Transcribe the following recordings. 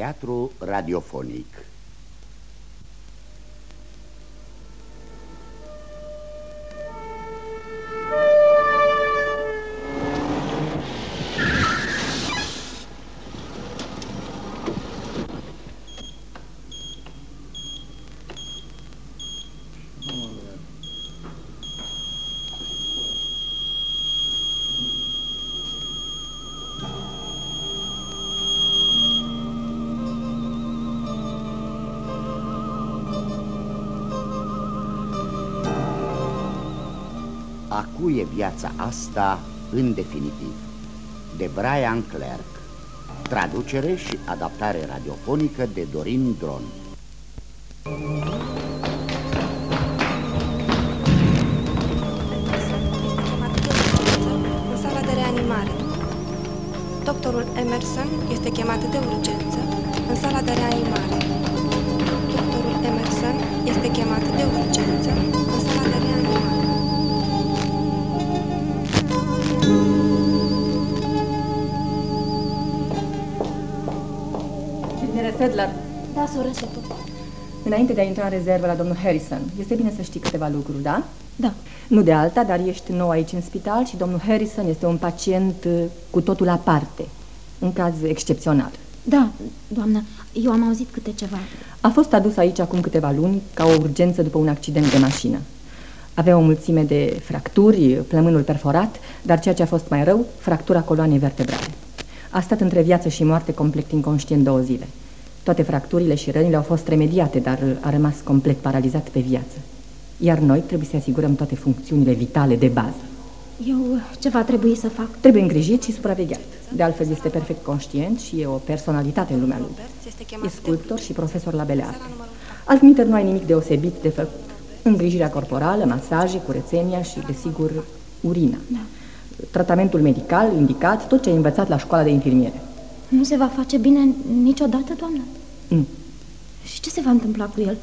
teatru radiofonic. Viața asta în definitiv. De Brian Clerk Traducere și adaptare radiofonică de Dorin Dron. În sala de reanimare. Doctorul Emerson este chemat de urgență în sala de reanimare. Doctorul Emerson este chemat de urgență în Sedler. Da, soră Setu. Înainte de a intra în rezervă la domnul Harrison, este bine să știi câteva lucruri, da? Da. Nu de alta, dar ești nou aici în spital și domnul Harrison este un pacient uh, cu totul aparte. Un caz excepțional. Da, doamnă, eu am auzit câte ceva. A fost adus aici acum câteva luni ca o urgență după un accident de mașină. Avea o mulțime de fracturi, plămânul perforat, dar ceea ce a fost mai rău, fractura coloanei vertebrale. A stat între viață și moarte complet inconștient două zile. Toate fracturile și rănile au fost remediate, dar a rămas complet paralizat pe viață. Iar noi trebuie să asigurăm toate funcțiunile vitale de bază. Eu ce va trebui să fac? Trebuie îngrijit și supravegheat. De altfel este perfect conștient și e o personalitate în lumea lui. E sculptor și profesor la beleartă. Altminteri nu ai nimic deosebit de făcut. Îngrijirea corporală, masaje, curățenia și, desigur, urina. Da. Tratamentul medical indicat, tot ce ai învățat la școala de infirmiere. Nu se va face bine niciodată, doamnă? Nu. Și ce se va întâmpla cu el?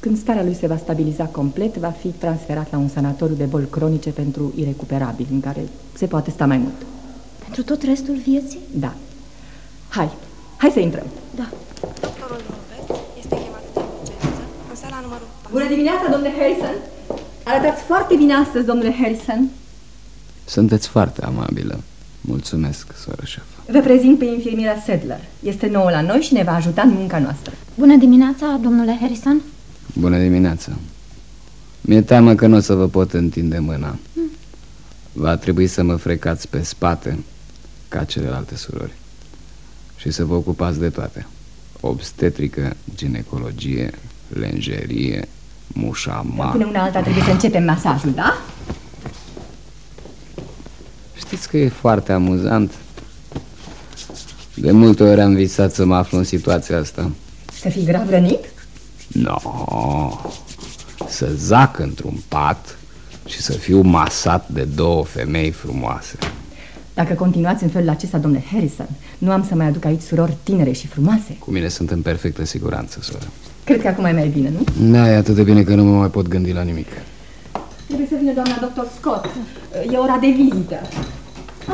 Când starea lui se va stabiliza complet, va fi transferat la un sanatoriu de boli cronice pentru irecuperabil, în care se poate sta mai mult. Pentru tot restul vieții? Da. Hai, hai să intrăm. Da. Doctorul Robert este chemat de urgență în sala numărul 4. Bună dimineața, domnule Harrison! Arătați foarte bine astăzi, domnule Harrison. Sunteți foarte amabilă. Mulțumesc, soră șef. Vă prezint pe infirmiera Sedler. Este nouă la noi și ne va ajuta în munca noastră. Bună dimineața, domnule Harrison. Bună dimineața. Mi-e teamă că nu o să vă pot întinde mâna. Hmm. Va trebui să mă frecați pe spate, ca celelalte surori. Și să vă ocupați de toate. Obstetrică, ginecologie, lenjerie, mușama... Până una alta trebuie să începem masajul, da? Știți că e foarte amuzant de multe ori am visat să mă aflu în situația asta. Să fii grav rănit? No, să zac într-un pat și să fiu masat de două femei frumoase. Dacă continuați în felul acesta, domnule Harrison, nu am să mai aduc aici surori tinere și frumoase. Cu mine sunt în perfectă siguranță, soră. Cred că acum e mai bine, nu? Da, e atât de bine că nu mă mai pot gândi la nimic. Trebuie să vină doamna doctor Scott. E ora de vizită.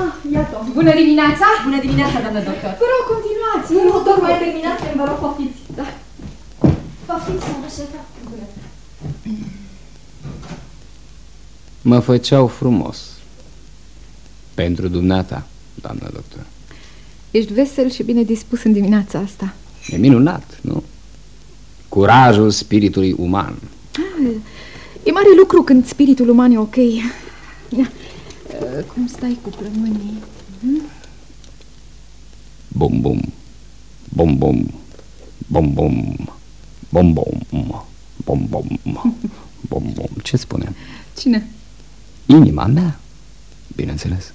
Ah, iată. Bună dimineața! Bună dimineața, doamnă doctor. Vă rog, continuați. Nu, nu, doar mai terminați, vă rog, poftiți. Da. Poftiți, șefa. Mă făceau frumos. Pentru dumneata, doamnă doctor. Ești vesel și bine dispus în dimineața asta. E minunat, nu? Curajul spiritului uman. Ah, e mare lucru când spiritul uman e ok. Uh, cum stai cu plămânii? Hmm? Bum, bum, bum, bum, bum, bum, bum, bum, bum, bum, bum, bum. Ce spune? Cine? Inima mea, bineînțeles.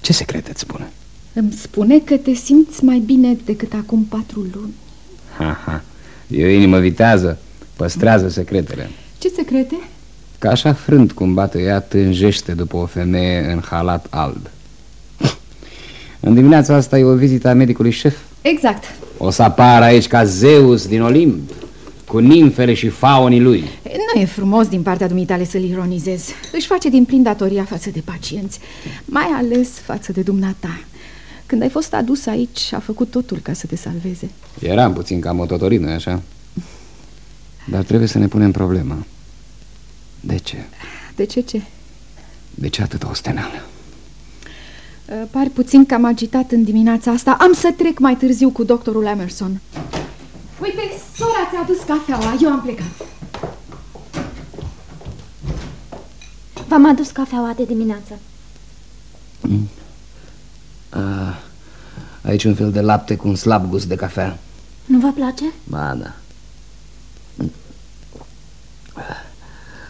Ce secret îți spune? Îmi spune că te simți mai bine decât acum patru luni. Ha, ha. E o inimă vitează, păstrează secretele. Ce secrete? Că așa frânt cum bate ea tânjește după o femeie în halat alb În dimineața asta e o vizită a medicului șef Exact O să apară aici ca Zeus din Olimp Cu nimfele și faunii lui Nu e frumos din partea dumitale să-l ironizezi Își face din plin datoria față de pacienți Mai ales față de dumneata Când ai fost adus aici, a făcut totul ca să te salveze. Eram puțin ca mototorit, nu așa? Dar trebuie să ne punem problema. De ce? De ce ce? De ce atâta osteneală? Uh, Pari puțin cam agitat în dimineața asta. Am să trec mai târziu cu doctorul Emerson. Uite, sora ți-a adus cafeaua. Eu am plecat. V-am adus cafeaua de dimineață. A, aici un fel de lapte cu un slab gust de cafea. Nu vă place? Ba, da.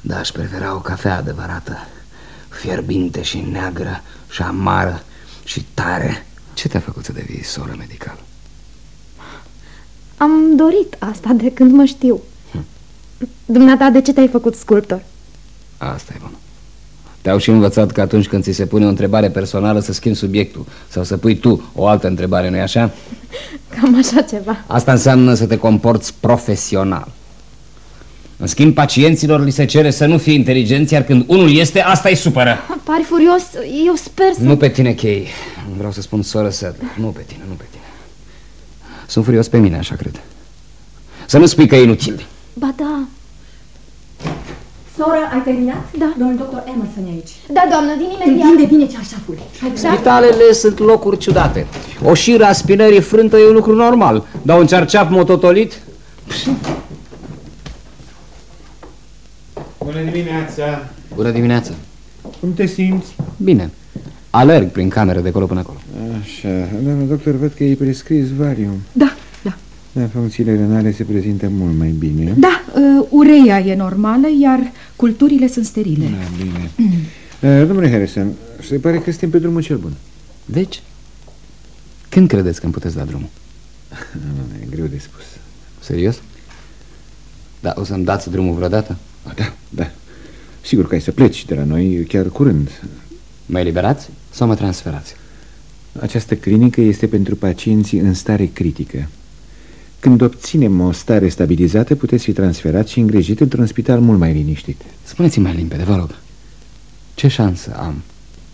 Da, aș prefera o cafea adevărată. Fierbinte și neagră și amară și tare. Ce te-a făcut să devii soră medicală? Am dorit asta de când mă știu. Dumneata, de ce te-ai făcut sculptor? Asta e bun. Te-au și învățat că atunci când ți se pune o întrebare personală să schimbi subiectul sau să pui tu o altă întrebare, nu-i așa? Cam așa ceva. Asta înseamnă să te comporți profesional. În schimb, pacienților li se cere să nu fie inteligenți, iar când unul este, asta îi supără. Pari furios, eu sper să... Nu pe tine, Kay. Vreau să spun soră Sadler. Nu pe tine, nu pe tine. Sunt furios pe mine, așa cred. Să nu spui că e inutil. Ba da, Sora, ai terminat? Da. Domnul doctor Emerson e aici. da, doamnă, din imediat. Vine, vine ceașaful. Hai, Spitalele sunt locuri ciudate. O șiră a spinării frântă e un lucru normal. Dar un cearceap mototolit? Bună dimineața! Bună dimineața. Cum te simți? Bine. Alerg prin cameră de acolo până acolo. Așa, doamnă doctor, văd că ai prescris Valium. Da, da. Da, funcțiile renale se prezintă mult mai bine. Da, uh, ureia e normală, iar culturile sunt sterile. Da, bine. Uh, domnule Harrison, se pare că suntem pe drumul cel bun. Deci, când credeți că îmi puteți da drumul? Nu, e greu de spus. Serios? Da, o să-mi dați drumul vreodată? A, da, da. Sigur că ai să pleci de la noi chiar curând. Mă eliberați sau mă transferați? Această clinică este pentru pacienții în stare critică. Când obținem o stare stabilizată, puteți fi transferat și îngrijit într-un spital mult mai liniștit. Spuneți-mi mai limpede, vă rog. Ce șansă am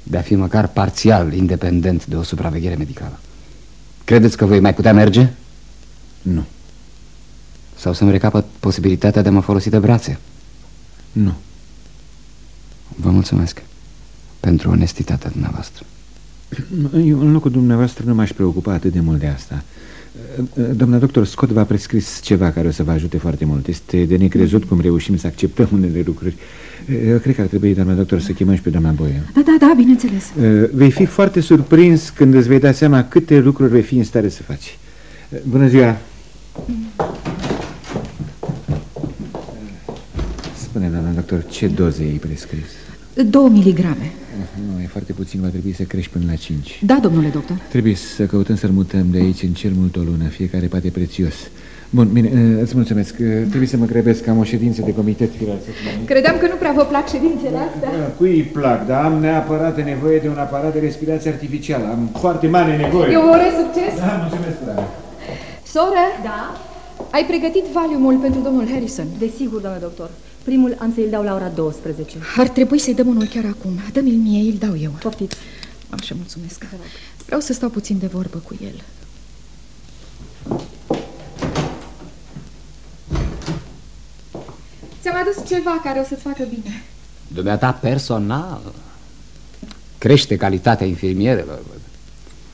de a fi măcar parțial independent de o supraveghere medicală? Credeți că voi mai putea merge? Nu, Sau să-mi recapăt posibilitatea de a mă folosi de brațe? Nu. Vă mulțumesc pentru onestitatea dumneavoastră. Eu, în locul dumneavoastră, nu m-aș preocupa atât de mult de asta. Doamna doctor Scott v-a prescris ceva care o să vă ajute foarte mult. Este de necrezut cum reușim să acceptăm unele lucruri. Eu cred că ar trebui, doamna doctor, să chemăm și pe doamna Boie. Da, da, da, bineînțeles. Vei fi foarte surprins când îți vei da seama câte lucruri vei fi în stare să faci. Bună ziua! Spune, doamna doctor, ce doze ai prescris? Două miligrame. Nu, e foarte puțin, va trebui să crești până la 5. Da, domnule doctor. Trebuie să căutăm să-l mutăm de aici în cel mult o lună, fiecare poate prețios. Bun, bine, uh, îți mulțumesc. Uh, Trebuie să mă grăbesc, am o ședință de comitet. Credeam că nu prea vă plac ședințele astea. Cui îi plac, dar am neapărat nevoie de un aparat de respirație artificială. Am foarte mare nevoie. Eu vă urez succes. Da, mulțumesc, dragă. Soră, Da? ai pregătit valiumul pentru domnul Harrison. Desigur, domnule doctor. Primul am să-l dau la ora 12. Ar trebui să-i dăm unul chiar acum. Dă-mi-l mie, îl dau eu. Poftiți. Așa, mulțumesc. Vreau să stau puțin de vorbă cu el. Ți-am adus ceva care o să-ți facă bine. Dumneata personal crește calitatea infirmierelor.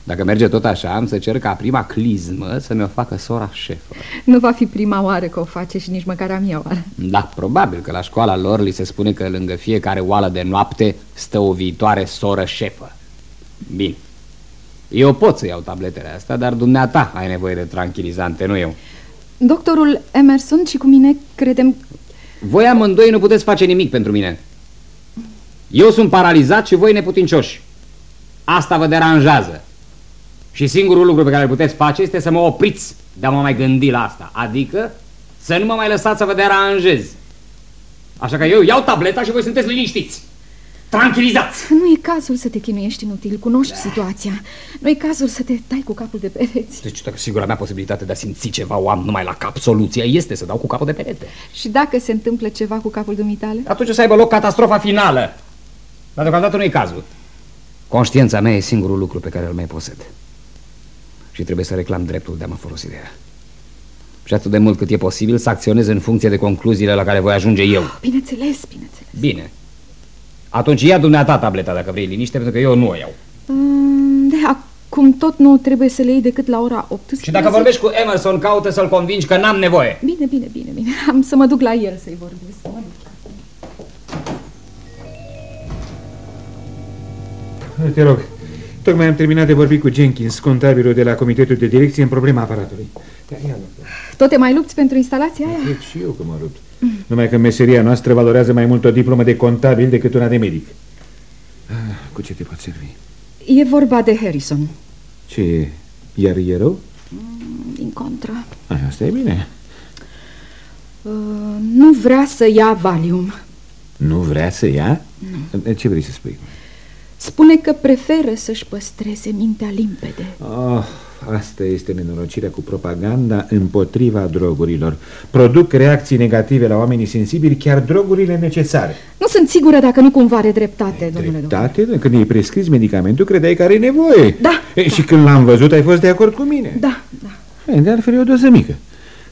Văd. Dacă merge tot așa, am să cer ca prima clizmă să mi-o facă sora șefă. Nu va fi prima oară că o face și nici măcar a mea oară. Da, probabil că la școala lor li se spune că lângă fiecare oală de noapte stă o viitoare soră șefă. Bine. Eu pot să iau tabletele astea, dar dumneata ai nevoie de tranquilizante, nu eu. Doctorul Emerson și cu mine credem... Voi amândoi nu puteți face nimic pentru mine. Eu sunt paralizat și voi neputincioși. Asta vă deranjează. Și singurul lucru pe care îl puteți face este să mă opriți de a mă mai gândi la asta. Adică să nu mă mai lăsați să vă deranjez. Așa că eu iau tableta și voi sunteți liniștiți. Tranquilizați! Nu e cazul să te chinuiești inutil, cunoști situația. Nu e cazul să te dai cu capul de pereți. Deci, dacă singura mea posibilitate de a simți ceva o am numai la cap, soluția este să dau cu capul de perete. Și dacă se întâmplă ceva cu capul dumitale? Atunci o să aibă loc catastrofa finală. Dar deocamdată nu e cazul. Conștiința mea e singurul lucru pe care îl mai posed. Și trebuie să reclam dreptul de a mă folosi de ea. Și atât de mult cât e posibil să acționez în funcție de concluziile la care voi ajunge eu. Bineînțeles, bineînțeles. Bine. Atunci ia dumneata tableta dacă vrei liniște, pentru că eu nu o iau. Mm, De acum tot nu trebuie să le iei decât la ora 18. Și dacă vorbești cu Emerson, caută să-l convingi că n-am nevoie. Bine, bine, bine, bine. Am să mă duc la el să-i vorbesc. Mă duc. Te rog, tocmai am terminat de vorbit cu Jenkins, contabilul de la comitetul de direcție, în problema aparatului. Ia, ia, Tot te mai lupți pentru instalația aia? Cred și eu că mă rupt. Numai că meseria noastră valorează mai mult o diplomă de contabil decât una de medic. Ah, cu ce te pot servi? E vorba de Harrison. Ce, iar e rău? Din contră. Ah, asta e bine. Uh, nu vrea să ia Valium. Nu vrea să ia? Nu. Ce vrei să spui? Spune că preferă să-și păstreze mintea limpede. Oh, asta este nenorocirea cu propaganda împotriva drogurilor. Produc reacții negative la oamenii sensibili, chiar drogurile necesare. Nu sunt sigură dacă nu cumva are dreptate, domnule doctor. Dreptate? Când îi prescris medicamentul, credeai că are nevoie. Da, E, da. Și când l-am văzut, ai fost de acord cu mine. Da, da. E, de altfel, e o doză mică.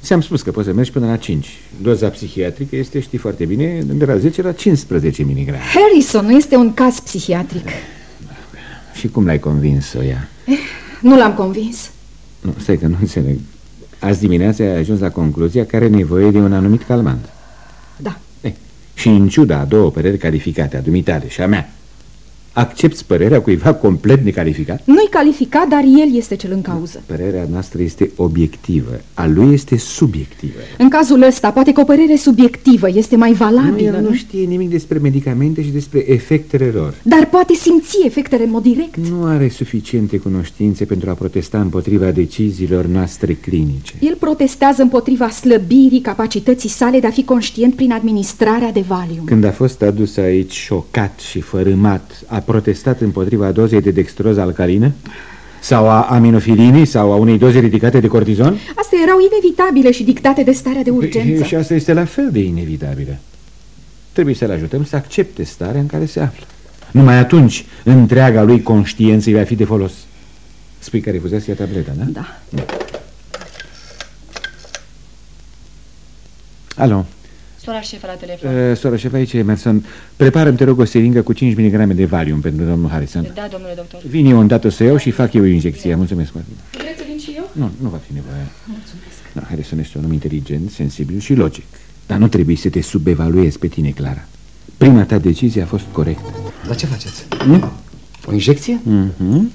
Ți-am spus că poți să mergi până la 5. Doza psihiatrică este, știi foarte bine, de la 10 la 15 mg. Harrison nu este un caz psihiatric. Și cum l-ai convins să o ia? Nu l-am convins. Nu, stai că nu înțeleg. Azi dimineața ai ajuns la concluzia că are nevoie de un anumit calmant. Da. E, și în ciuda a două păreri calificate, a dumitale și a mea, accepti părerea cuiva complet necalificat? Nu-i calificat, dar el este cel în cauză. Părerea noastră este obiectivă, a lui este subiectivă. În cazul ăsta, poate că o părere subiectivă este mai Nu, valabilă, el nu știe nimic despre medicamente și despre efectele lor. Dar poate simți efectele în mod direct. Nu are suficiente cunoștințe pentru a protesta împotriva deciziilor noastre clinice. El protestează împotriva slăbirii capacității sale de a fi conștient prin administrarea de Valium. Când a fost adus aici șocat și fărâmat, a protestat împotriva dozei de dextroză alcalină? Sau a aminofilinii? Sau a unei doze ridicate de cortizon? Astea erau inevitabile și dictate de starea de urgență. Și asta este la fel de inevitabilă. Trebuie să-l ajutăm să accepte starea în care se află. Numai atunci întreaga lui conștiință îi va fi de folos. Spui că refuzați să ia tableta, da? Da. Alo, Sora șefă la telefon. uh, sora șef, aici e Emerson. Prepară-mi, te rog, o seringă cu 5 mg de Valium pentru domnul Harrison. Da, domnule doctor. Vin eu îndată să iau și fac eu injecția. Mulțumesc foarte mult. Vreți să vin și eu? Nu, nu va fi nevoie. Mulțumesc. Da, Harrison este un om inteligent, sensibil și logic. Dar nu trebuie să te subevaluezi pe tine, Clara. Prima ta decizie a fost corectă. Dar ce faceți? Mm? O injecție? Mhm.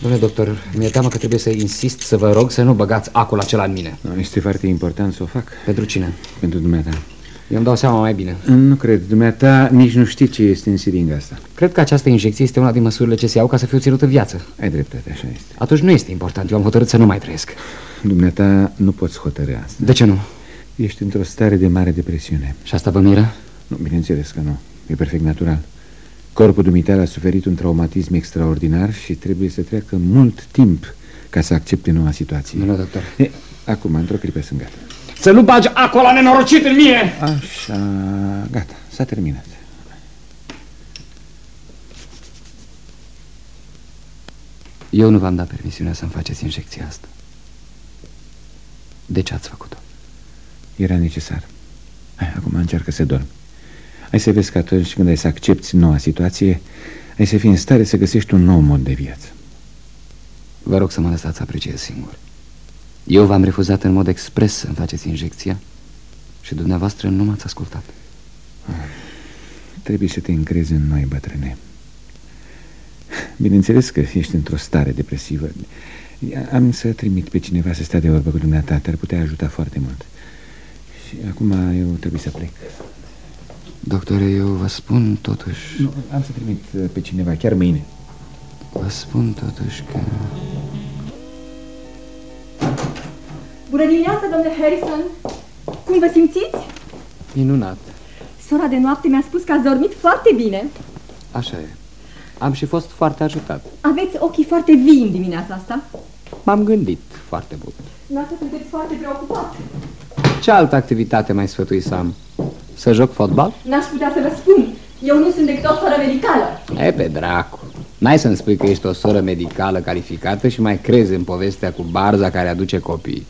Domnule doctor, mi-e teamă că trebuie să insist să vă rog să nu băgați acul acela în mine. No, Este foarte important să o fac Pentru cine? pentru dumneata. Eu îmi dau seama mai bine. Nu cred, dumneata nici nu știi ce este în siringa asta. Cred că această injecție este una din măsurile ce se iau ca să fiu ținut în viață. Ai dreptate, așa este. Atunci nu este important, eu am hotărât să nu mai trăiesc. Dumneata nu poți hotărâ asta. De ce nu? Ești într-o stare de mare depresiune. Și asta vă miră? Nu, bineînțeles că nu. E perfect natural. Corpul dumitale a suferit un traumatism extraordinar și trebuie să treacă mult timp ca să accepte noua situație. Domnule doctor. E, acum, într-o clipă sunt gata. Să nu bagi acolo nenorocit în mine! Așa, gata, s-a terminat. Eu nu v-am dat permisiunea să-mi faceți injecția asta. De ce ați făcut-o? Era necesar. Hai, acum încearcă să dormi. Ai să vezi că atunci când ai să accepti noua situație, ai să fii în stare să găsești un nou mod de viață. Vă rog să mă lăsați să apreciez singur. Eu v-am refuzat în mod expres să-mi faceți injecția și dumneavoastră nu m-ați ascultat. Trebuie să te încrezi în noi, bătrâne. Bineînțeles că ești într-o stare depresivă. Am să trimit pe cineva să stea de vorbă cu dumneata. Te-ar putea ajuta foarte mult. Și acum eu trebuie să plec. Doctore, eu vă spun totuși... Nu, am să trimit uh, pe cineva, chiar mâine. Vă spun totuși că... Bună dimineața, domnule Harrison! Cum vă simțiți? Minunat. Sora de noapte mi-a spus că ați dormit foarte bine. Așa e. Am și fost foarte ajutat. Aveți ochii foarte vii în dimineața asta. M-am gândit foarte mult. Noastră sunteți foarte preocupat. Ce altă activitate mai sfătui să am? Să joc fotbal? N-aș putea să vă spun. Eu nu sunt decât o soră medicală. E, pe dracu. N-ai să-mi spui că ești o soră medicală calificată și mai crezi în povestea cu barza care aduce copii.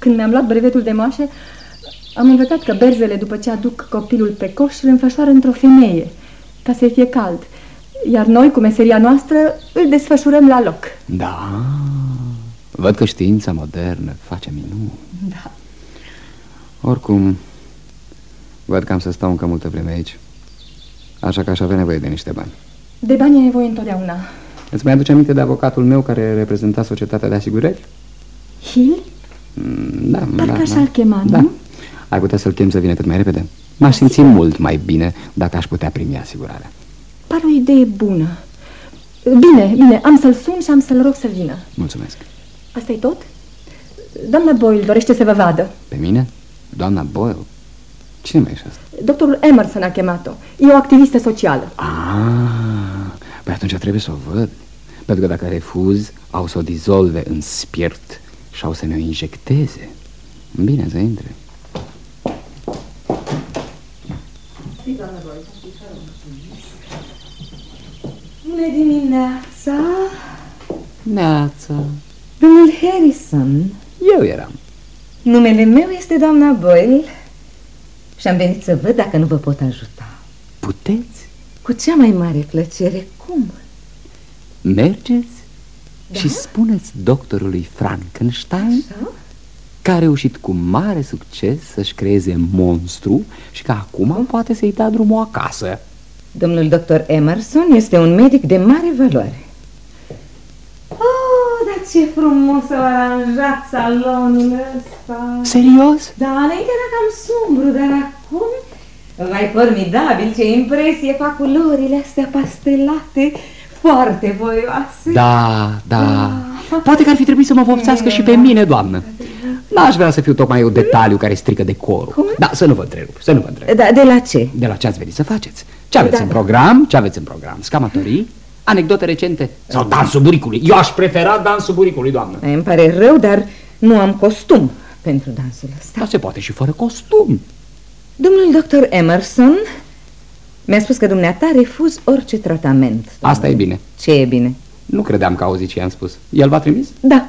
Când mi-am luat brevetul de moașă, am învățat că berzele, după ce aduc copilul pe coș, îl înfășoară într-o femeie, ca să fie cald. Iar noi, cu meseria noastră, îl desfășurăm la loc. Da, văd că știința modernă face minuni. Da. Oricum, văd că am să stau încă multă vreme aici. Așa că aș avea nevoie de niște bani. De bani e nevoie întotdeauna. Îți mai aduce aminte de avocatul meu care reprezenta societatea de asigurări? Hill? Mm, Da, Parcă da, așa da. îl chema, Da. nu? Ai putea să-l chem să vină cât mai repede? M-aș simți mult mai bine dacă aș putea primi asigurarea. Pare o idee bună. Bine, bine, am să-l sun și am să-l rog să vină. Mulțumesc. asta e tot? Doamna Boyle dorește să vă vadă. Pe mine? Doamna Boyle? Cine mai ești asta? Doctorul Emerson a chemat-o. E o activistă socială. Ah, păi atunci trebuie să o văd. Pentru că dacă refuz, au să o dizolve în spirit și au să ne o injecteze. Bine, să intre. Bună dimineața! Neața. Domnul Harrison, Eu eram. numele meu este doamna Boyle și am venit să văd dacă nu vă pot ajuta. Puteți? Cu cea mai mare plăcere. Cum? Mergeți și spuneți doctorului Frankenstein Așa? că a reușit cu mare succes să-și creeze monstru și că acum poate să-i dea drumul acasă. Domnul doctor Emerson este un medic de mare valoare. Oh, dar ce frumos au aranjat salonul ăsta! Serios? Da, înainte era cam sumbru, dar acum... Mai formidabil, ce impresie fac culorile astea pastelate, foarte voioase. Da, da. Poate că ar fi trebuit să mă vopsească și pe mine, doamnă. N-aș vrea să fiu tocmai un detaliu care strică decorul. Da, să nu vă întrerup, să nu vă întrerup. Da, de la ce? De la ce ați venit să faceți? Ce aveți Da, în da. program? Ce aveți în program? Scamatorii? Anecdote recente? Sau dansul buricului? Eu aș prefera dansul buricului, doamnă. Îmi pare rău, dar nu am costum pentru dansul ăsta. Dar se poate și fără costum. Domnul doctor Emerson mi-a spus că dumneata refuz orice tratament. Asta e bine. Ce e bine? Nu credeam că auzi ce i-am spus. El v-a trimis? Da.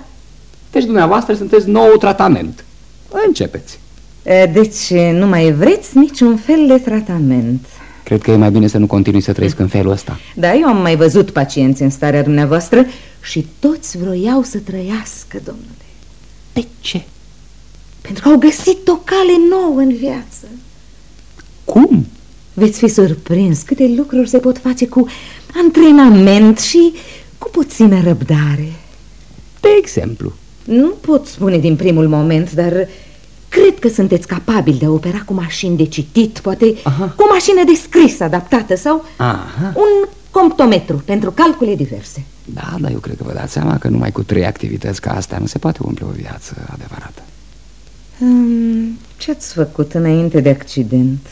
Deci dumneavoastră sunteți nou tratament. Începeți. E, Deci nu mai vreți niciun fel de tratament. Cred că e mai bine să nu continui să trăiesc în felul ăsta. Da, eu am mai văzut pacienți în starea dumneavoastră și toți vroiau să trăiască, domnule. De ce? Pentru că au găsit o cale nouă în viață. Cum? Veți fi surprins câte lucruri se pot face cu antrenament și cu puțină răbdare. De exemplu. Nu pot spune din primul moment, dar cred că sunteți capabili de a opera cu mașini de citit, poate Aha. cu o mașină de scris adaptată sau Aha. un comptometru pentru calcule diverse. Da, dar eu cred că vă dați seama că numai cu trei activități ca astea nu se poate umple o viață adevărată. Um, ce ați făcut înainte de accident?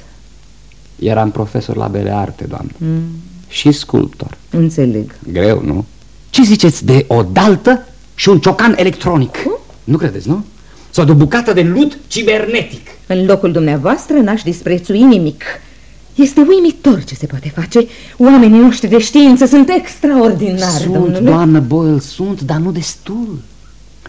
Eram profesor la Bele Arte, doamnă. Mm, Și sculptor. înțeleg. Greu, nu? Ce ziceți de o daltă și un ciocan electronic? Nu credeți, nu? Sau de o bucată de lut cibernetic? În locul dumneavoastră n-aș disprețui nimic. Este uimitor ce se poate face. Oamenii noștri de știință sunt extraordinari, Sunt, domnule. doamnă Boyle, sunt, dar nu destul.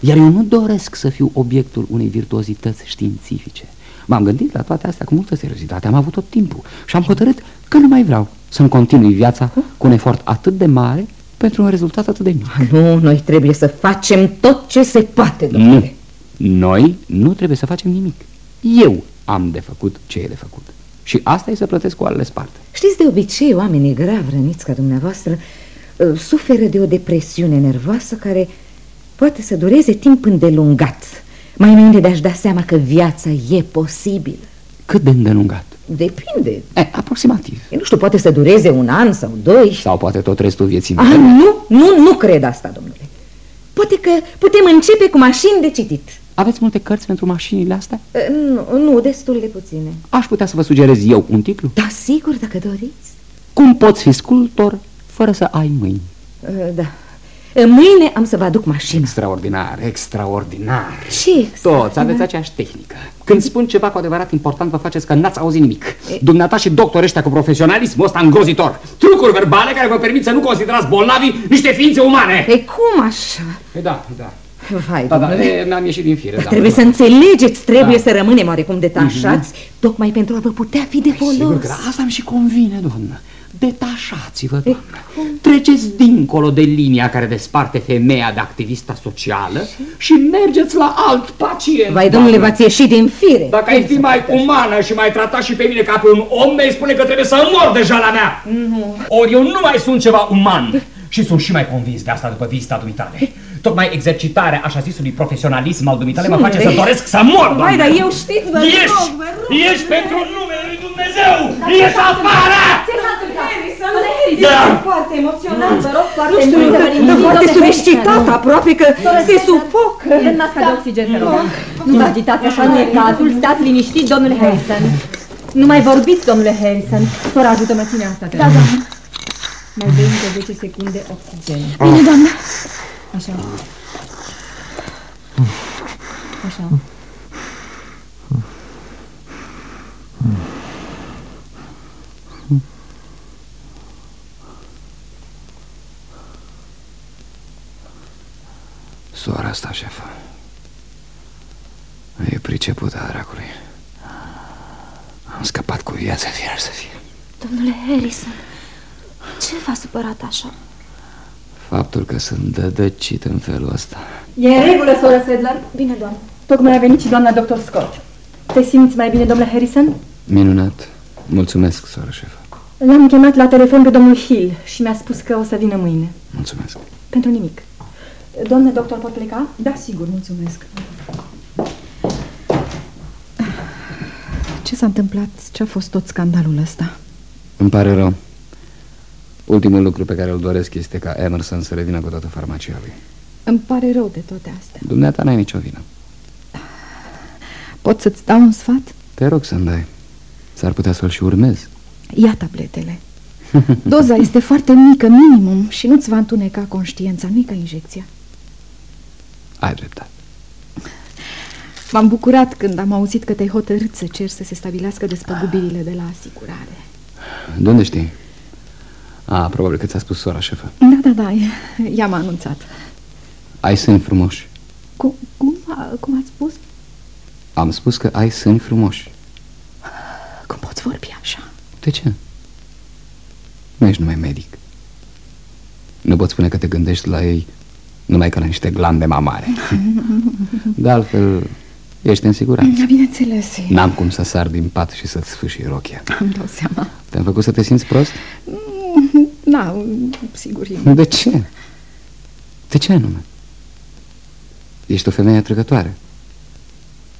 Iar eu nu doresc să fiu obiectul unei virtuozități științifice. M-am gândit la toate astea cu multă seriozitate, am avut tot timpul și am hotărât că nu mai vreau să-mi continui viața cu un efort atât de mare pentru un rezultat atât de mic. Ah, Nu, noi trebuie să facem tot ce se poate, domnule. Nu. Noi nu trebuie să facem nimic. Eu am de făcut ce e de făcut. Și asta e să plătesc cu alele sparte. Știți, de obicei, oamenii grav răniți ca dumneavoastră uh, suferă de o depresiune nervoasă care poate să dureze timp îndelungat, mai înainte de a-și da seama că viața e posibilă. Cât de îndelungat? Depinde. E, aproximativ. Eu nu știu, poate să dureze un an sau doi. Sau poate tot restul vieții Ah, mele. nu, nu, nu cred asta, domnule. Poate că putem începe cu mașini de citit. Aveți multe cărți pentru mașinile astea? Uh, Nu, nu, destul de puține. Aș putea să vă sugerez eu un titlu? Da, sigur, dacă doriți. Cum poți fi sculptor fără să ai mâini? Uh, Da. Mâine am să vă aduc mașina. Extraordinar, extraordinar. Ce Toți aveți aceeași tehnică. Când spun ceva cu adevărat important, vă faceți că n-ați auzit nimic. Dumneata și doctor ăștia cu profesionalismul ăsta îngrozitor. Trucuri verbale care vă permit să nu considerați bolnavii niște ființe umane. E cum așa? E da, da. Vai, Da, da, domnule. e, mi-am ieșit din fire. Dar da, trebuie da. să înțelegeți, trebuie Da. să rămânem oarecum detașați, tocmai pentru a vă putea fi de Sigur folos. că asta îmi și convine, doamnă. Detașați-vă, doamnă. Treceți dincolo de linia care desparte femeia de activista socială și mergeți la alt pacient. Vai, domnule, doamnă. v-ați ieșit din fire. Dacă ai fi mai umană și mai trata și pe mine ca pe un om, mi-ai spune că trebuie să mor deja la mea. Ori eu nu mai sunt ceva uman. Și sunt și mai convins de asta după vizita dumitale. Tocmai exercitarea așa zisului profesionalism al dumitale mă face să doresc să mor, Vai, doamnă. dar eu știți, vă Ieși! rog, vă rog. Ieși pentru numele lui Dumnezeu! Ieși afară! Da. Foarte emoționat, vă rog, foarte Nu știu, mult. dar foarte solicitat, aproape că se sufocă. Dă masca de oxigen, te rog. Nu vă agitați așa în cazul, stați liniștit, domnule Harrison. Nu mai vorbiți, domnule Harrison. Sora, ajută-mă, ține asta, te rog. Da, da. Mai dai încă 10 secunde oxigen. Bine, doamnă. Așa. Așa. Soara asta, șefă. E pricepută a dracului. Am scăpat cu viața, fier să fie. Domnule Harrison, ce v-a supărat așa? Faptul că sunt dădăcit în felul ăsta. E în regulă, soră Sedler? Bine, doamnă. Tocmai a venit și doamna doctor Scott. Te simți mai bine, domnule Harrison? Minunat. Mulțumesc, soră șefă. L-am chemat la telefon pe domnul Hill și mi-a spus că o să vină mâine. Mulțumesc. Pentru nimic. Domnule doctor, pot pleca? Da, sigur, mulțumesc. Ce s-a întâmplat? Ce a fost tot scandalul ăsta? Îmi pare rău. Ultimul lucru pe care îl doresc este ca Emerson să revină cu toată farmacia lui. Îmi pare rău de toate astea. Dumneata n-ai nicio vină. Pot să-ți dau un sfat? Te rog să-mi dai. S-ar putea să-l și urmez. Ia tabletele. Doza este foarte mică, minimum, și nu-ți va întuneca conștiința, nu ca injecția. Ai dreptate. M-am bucurat când am auzit că te-ai hotărât să ceri să se stabilească despăgubirile de la asigurare. De unde știi? A, probabil că ți-a spus sora șefă. Da, da, da, ea m-a anunțat. Ai sâni frumoși. Cum, cum, a- cum ați spus? Am spus că ai sâni frumoși. Cum poți vorbi așa? De ce? Nu ești numai medic. Nu poți spune că te gândești la ei numai ca la niște glande mamare. De altfel, ești în siguranță. Bineînțeles, N-am cum să sar din pat și să-ți sfâșii rochia. îmi dau seama. Te-am făcut să te simți prost? Da, sigur, e- De ce? De ce anume? Ești o femeie atrăgătoare.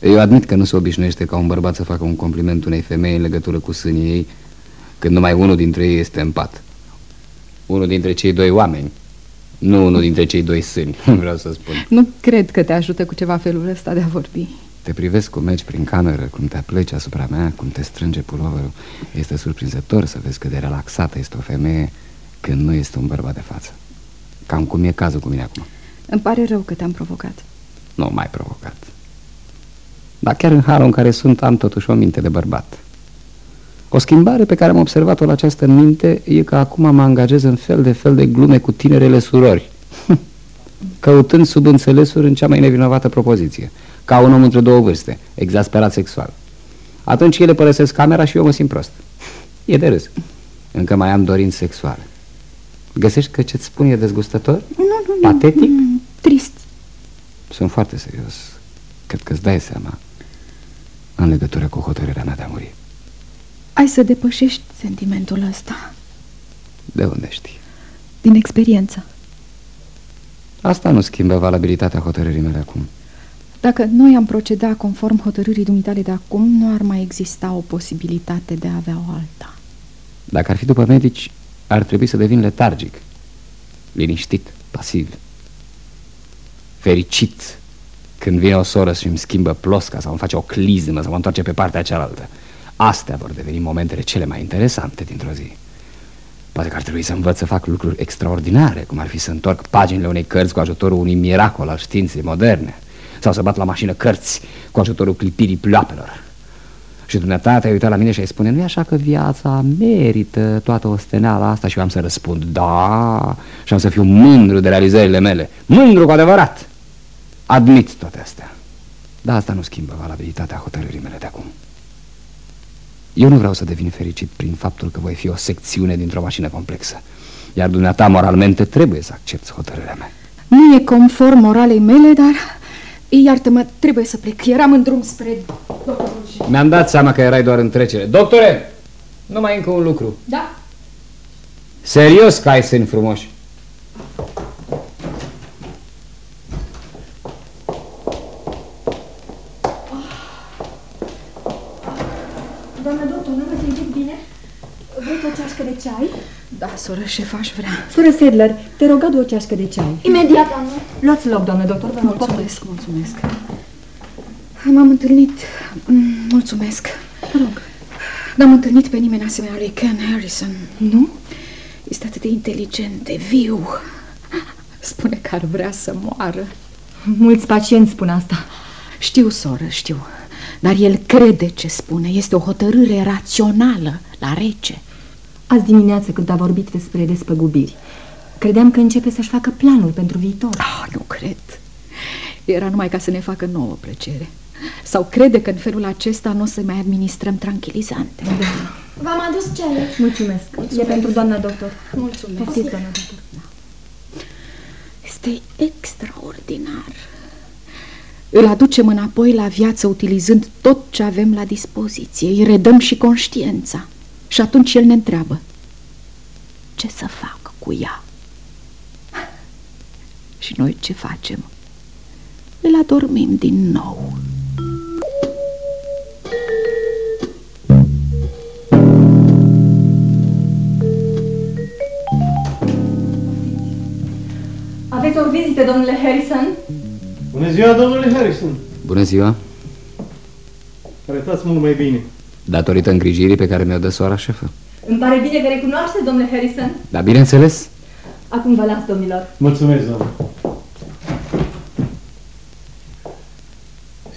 Eu admit că nu se obișnuiește ca un bărbat să facă un compliment unei femei în legătură cu sânii ei când numai unul dintre ei este în pat. Unul dintre cei doi oameni, nu unul dintre cei doi sâni, vreau să spun. Nu cred că te ajută cu ceva felul ăsta de a vorbi. Te privesc cum mergi prin cameră, cum te apleci asupra mea, cum te strânge puloverul. Este surprinzător să vezi cât de relaxată este o femeie când nu este un bărbat de față. Cam cum e cazul cu mine acum. Îmi pare rău că te-am provocat. Nu mai provocat. Dar chiar în halul în care sunt am totuși o minte de bărbat. O schimbare pe care am observat-o la această minte e că acum mă angajez în fel de fel de glume cu tinerele surori. Căutând subînțelesuri în cea mai nevinovată propoziție. Ca un om între două vârste, exasperat sexual. Atunci ele părăsesc camera și eu mă simt prost. E de râs. Încă mai am dorinți sexuale. Găsești că ce-ți spun e dezgustător? Nu, nu, nu. Patetic? Mm, Trist. Sunt foarte serios. Cred că îți dai seama în legătură cu hotărârea mea de a muri. Ai să depășești sentimentul ăsta. De unde știi? Din experiență. Asta nu schimbă valabilitatea hotărârii mele acum. Dacă noi am proceda conform hotărârii dumitale de acum, nu ar mai exista o posibilitate de a avea o alta. Dacă ar fi după medici, ar trebui să devin letargic, liniștit, pasiv, fericit când vine o soră și îmi schimbă plosca sau îmi face o clizmă sau mă întoarce pe partea cealaltă. Astea vor deveni momentele cele mai interesante dintr-o zi. Poate că ar trebui să învăț să fac lucruri extraordinare, cum ar fi să întorc paginile unei cărți cu ajutorul unui miracol al științei moderne, sau să bat la mașină cărți cu ajutorul clipirii ploapelor. Și dumneata te-ai uitat la mine și ai spune, nu e așa că viața merită toată osteneala asta? Și eu am să răspund, da, și am să fiu mândru de realizările mele. Mândru cu adevărat. Admit toate astea. Dar asta nu schimbă valabilitatea hotărârii mele de acum. Eu nu vreau să devin fericit prin faptul că voi fi o secțiune dintr-o mașină complexă. Iar dumneata, moralmente, trebuie să accepti hotărârea mea. Nu e conform moralei mele, dar... Iartă-mă, trebuie să plec. Eram în drum spre doctorul Mi-am dat seama că erai doar în trecere. Doctore, numai încă un lucru. Da? Serios că ai seni frumoși. Doamna doctor, nu vă simțiți bine? Vreți o ceașcă de ceai? Da, soră șef, aș vrea. Soră Sedler, te rog, adu o ceașcă de ceai. Imediat, doamnă. Luați loc, doamnă doctor, vă rog. Mulțumesc, mulțumesc. M-am întâlnit... mm, Mulțumesc. Vă rog. N-am întâlnit pe nimeni asemenea lui Ken Harrison. Nu? Este atât de inteligent, de viu. Spune că ar vrea să moară. Mulți pacienți spun asta. Știu, soră, știu. Dar el crede ce spune. Este o hotărâre rațională, la rece. Azi dimineață, când a vorbit despre despăgubiri, credeam că începe să-și facă planul pentru viitor. Ah, nu cred. Era numai ca să ne facă nouă plăcere. Sau crede că în felul acesta nu o să mai administrăm tranquilizante. Da. V-am adus ceaiul. Mulțumesc. E pentru doamna doctor. Mulțumesc. Poftiți, doamna doctor. Este extraordinar. Îl aducem înapoi la viață utilizând tot ce avem la dispoziție. Îi redăm și conștiința. Și atunci el ne întreabă. Ce să fac cu ea? Și noi ce facem? Îl adormim din nou. Aveți o vizită, domnule Harrison? Bună ziua, domnule Harrison. Bună ziua. Arătați mult mai bine. Datorită îngrijirii pe care mi-o dă soara șefă. Îmi pare bine că recunoaște, domnule Harrison. Dar bineînțeles, Acum vă las, domnilor. Mulțumesc, doamnă.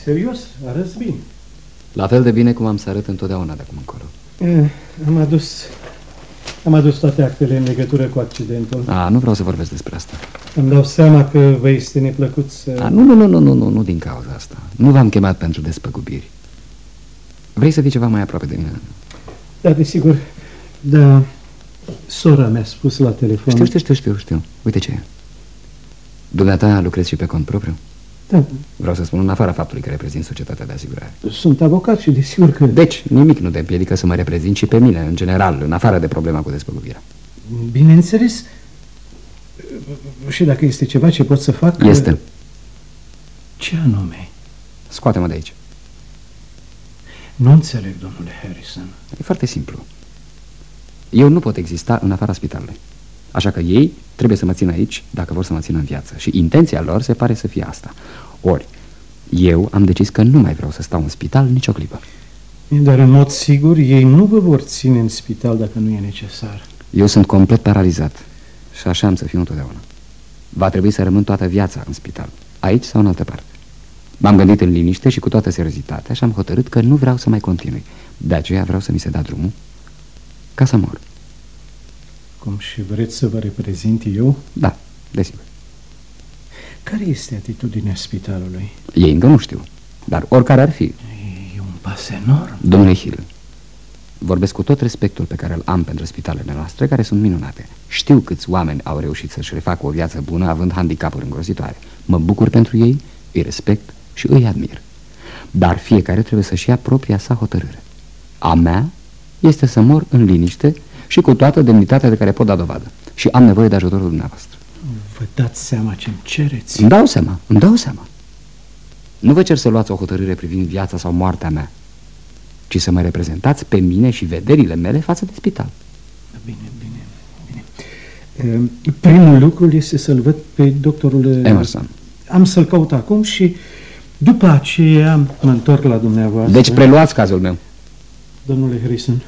Serios, arăți bine. la fel de bine cum am să arăt întotdeauna de acum încolo. Eh, am adus... Am adus toate actele în legătură cu accidentul. A, nu vreau să vorbesc despre asta. Îmi dau seama că vă este neplăcut să... A, nu, nu, nu, nu, nu, nu, nu din cauza asta. Nu v-am chemat pentru despăgubiri. Vrei să fii ceva mai aproape de mine? Da, desigur. Da, sora mi-a spus la telefon... Știu, știu, știu, știu, știu. Uite ce e. Dumneata lucrezi și pe cont propriu? Da, Vreau să spun în afara faptului că reprezint societatea de asigurare. sunt avocat și desigur că... Deci, nimic nu te împiedică să mă reprezint și pe mine, în general, în afară de problema cu despăgubirea. Bineînțeles. Și dacă este ceva ce pot să fac... Este. Ce anume? Scoate-mă de aici. Nu înțeleg, domnule Harrison. E foarte simplu. Eu nu pot exista în afara spitalului. Așa că ei trebuie să mă țină aici dacă vor să mă țină în viață. Și intenția lor se pare să fie asta. Ori, eu am decis că nu mai vreau să stau în spital nicio clipă. Dar în mod sigur ei nu vă vor ține în spital dacă nu e necesar. Eu sunt complet paralizat și așa am să fiu întotdeauna. Va trebui să rămân toată viața în spital, aici sau în altă parte. M-am gândit în liniște și cu toată seriozitatea și am hotărât că nu vreau să mai continui. De aceea vreau să mi se dea drumul ca să mor. Cum și vreți să vă reprezint eu? Da, desigur. Care este atitudinea spitalului? Ei încă nu știu, dar oricare ar fi, E un pas enorm. domnule Hill, vorbesc cu tot respectul pe care îl am pentru spitalele noastre, care sunt minunate. Știu câți oameni au reușit să-și refacă o viață bună având handicapuri îngrozitoare. Mă bucur pentru ei, îi respect și îi admir. Dar fiecare trebuie să-și ia propria sa hotărâre. A mea este să mor în liniște și cu toată demnitatea de care pot da dovadă. Și am nevoie de ajutorul dumneavoastră. Vă dați seama ce-mi cereți? Îmi dau seama, îmi dau seama. Nu vă cer să luați o hotărâre privind viața sau moartea mea, ci să mă reprezentați pe mine și vederile mele față de spital. Bine, bine, bine. E, Primul lucru este să-l văd pe doctorul... e, Emerson. Am să-l caut acum și după aceea mă întorc la dumneavoastră. Deci preluați cazul meu. Domnule Harrison,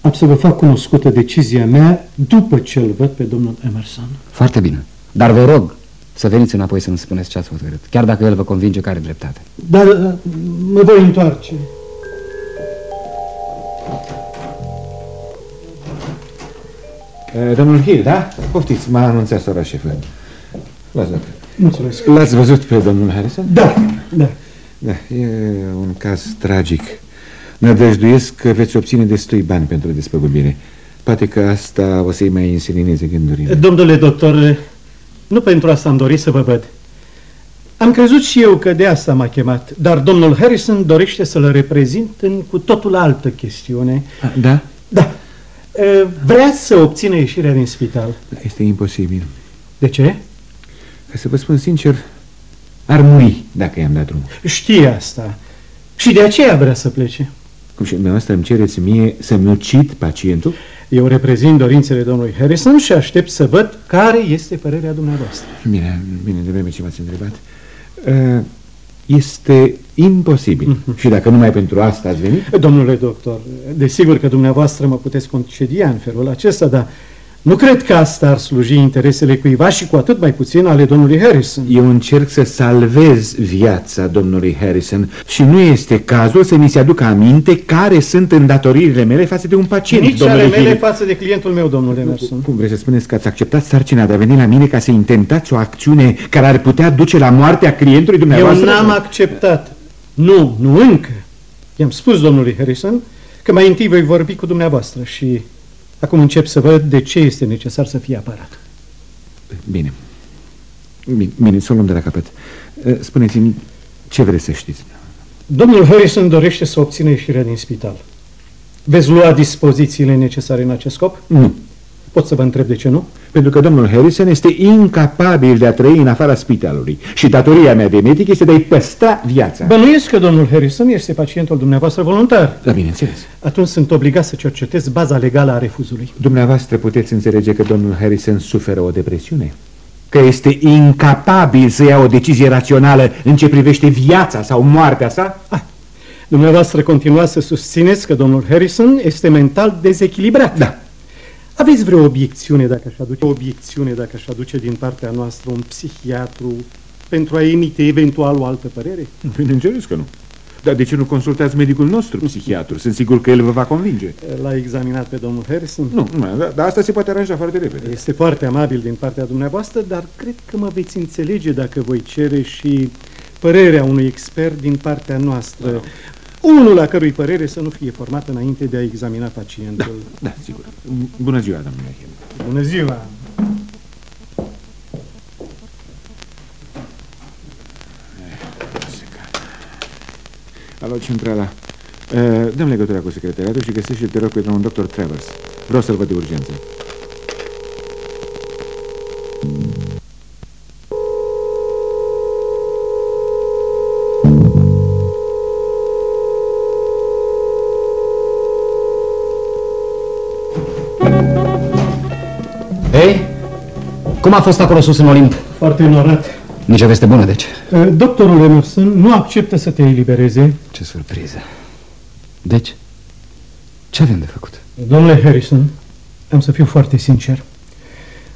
am să vă fac cunoscută decizia mea după ce îl văd pe domnul Emerson. Foarte bine. Dar vă rog să veniți înapoi să-mi spuneți ce ați hotărât, chiar dacă el vă convinge că are dreptate. Dar uh, mă voi întoarce. Uh, domnul Hill, da? Poftiți, m-a anunțat sora șefă. L-ați dat. Mulțumesc. L-ați văzut pe domnul Harrison? Da, da. Da, e un caz tragic. Nădăjduiesc că veți obține destui bani pentru despăgubire. Poate că asta o să-i mai însenineze gândurile. Domnule doctor, nu pentru asta am dorit să vă văd. Am crezut și eu că de asta m-a chemat, dar domnul Harrison dorește să-l reprezint în cu totul altă chestiune. A, da? Da. Vrea să obțină ieșirea din spital. Este imposibil. De ce? Ca să vă spun sincer, ar muri dacă i-am dat drumul. Știe asta. Și de aceea vrea să plece. Cum și dumneavoastră îmi cereți mie să-mi ucid pacientul? Eu reprezint dorințele domnului Harrison și aștept să văd care este părerea dumneavoastră. Bine, bine, de vreme ce m-ați întrebat. Uh, este imposibil. Mm -hmm. Și dacă numai pentru asta ați venit? Domnule doctor, desigur că dumneavoastră mă puteți concedia în felul acesta, dar nu cred că asta ar sluji interesele cuiva și cu atât mai puțin ale domnului Harrison. Eu încerc să salvez viața domnului Harrison și nu este cazul să mi se aducă aminte care sunt îndatoririle mele față de un pacient, Nici ale mele Hill. față de clientul meu, domnule Emerson. Cum vreți să spuneți că ați acceptat sarcina de a veni la mine ca să intentați o acțiune care ar putea duce la moartea clientului dumneavoastră? Eu n-am acceptat. Nu, nu încă. I-am spus domnului Harrison că mai întâi voi vorbi cu dumneavoastră și Acum încep să văd de ce este necesar să fie aparat. Bine. Bine, bine să o luăm de la capăt. Eh, spuneți-mi ce vreți să știți. Domnul Harrison dorește să obțină ieșirea din spital. Veți lua dispozițiile necesare în acest scop? Nu. Pot să vă întreb de ce nu? Pentru că domnul Harrison este incapabil de a trăi în afara spitalului și datoria mea de medic este de a-i păstra viața. Bănuiesc că domnul Harrison este pacientul dumneavoastră voluntar. Da, bineînțeles. Atunci sunt obligat să cercetez baza legală a refuzului. Dumneavoastră puteți înțelege că domnul Harrison suferă o depresiune? Că este incapabil să ia o decizie rațională în ce privește viața sau moartea sa? Ah. Dumneavoastră continuați să susțineți că domnul Harrison este mental dezechilibrat. Da. Aveți vreo obiecțiune dacă aș aduce, obiecțiune dacă aș aduce din partea noastră un psihiatru pentru a emite eventual o altă părere? Bineînțeles că nu. Dar de ce nu consultați medicul nostru, psihiatru? Sunt sigur că el vă va convinge. L-a examinat pe domnul Harrison? Nu, nu dar, dar asta se poate aranja foarte repede. Este foarte amabil din partea dumneavoastră, dar cred că mă veți înțelege dacă voi cere și părerea unui expert din partea noastră. Da. Unul la cărui părere să nu fie format înainte de a examina pacientul. Da, da sigur. Bună ziua, domnule Bună ziua. Alo, centrala. Uh, dăm legătura cu secretariatul și găsește te rog pe domnul doctor Travers. Vreau să-l văd de urgență. Cum a fost acolo sus în Olimp? Foarte înorat. Nici o veste bună, deci. Uh, doctorul Emerson nu acceptă să te elibereze. Ce surpriză. Deci, ce avem de făcut? Domnule Harrison, am să fiu foarte sincer.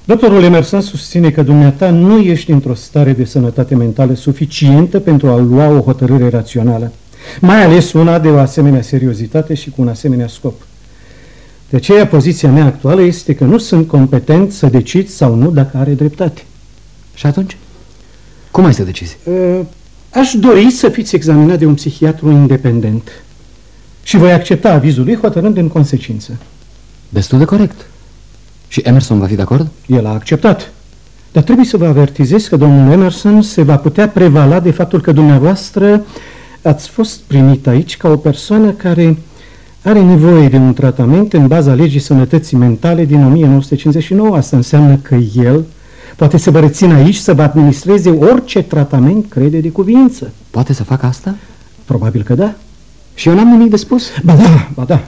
Doctorul Emerson susține că dumneata nu ești într-o stare de sănătate mentală suficientă pentru a lua o hotărâre rațională, mai ales una de o asemenea seriozitate și cu un asemenea scop. De aceea, poziția mea actuală este că nu sunt competent să decid sau nu dacă are dreptate. Și atunci? Cum ai să decizi? Uh, aș dori să fiți examinat de un psihiatru independent și voi accepta avizul lui hotărând în consecință. Destul de corect. Și Emerson va fi de acord? El a acceptat. Dar trebuie să vă avertizez că domnul Emerson se va putea prevala de faptul că dumneavoastră ați fost primit aici ca o persoană care are nevoie de un tratament în baza legii sănătății mentale din 1959. Asta înseamnă că el poate să vă rețină aici să vă administreze orice tratament crede de cuvință. Poate să facă asta? Probabil că da. Și eu n-am nimic de spus? Ba da, ba da.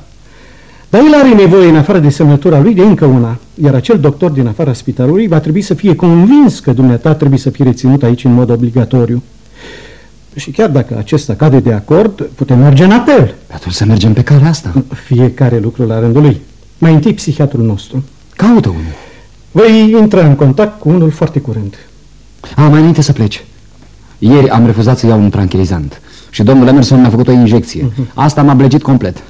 Dar el are nevoie, în afară de semnătura lui, de încă una. Iar acel doctor din afara spitalului va trebui să fie convins că dumneata trebuie să fie reținut aici în mod obligatoriu. Și chiar dacă acesta cade de acord, putem merge în apel. Atunci să mergem pe calea asta. Fiecare lucru la rândul lui. Mai întâi psihiatrul nostru. Caută unul. Voi intra în contact cu unul foarte curând. A, mai înainte să pleci. Ieri am refuzat să iau un tranquilizant și domnul Emerson mi-a făcut o injecție. Uh-huh. Asta m-a blegit complet.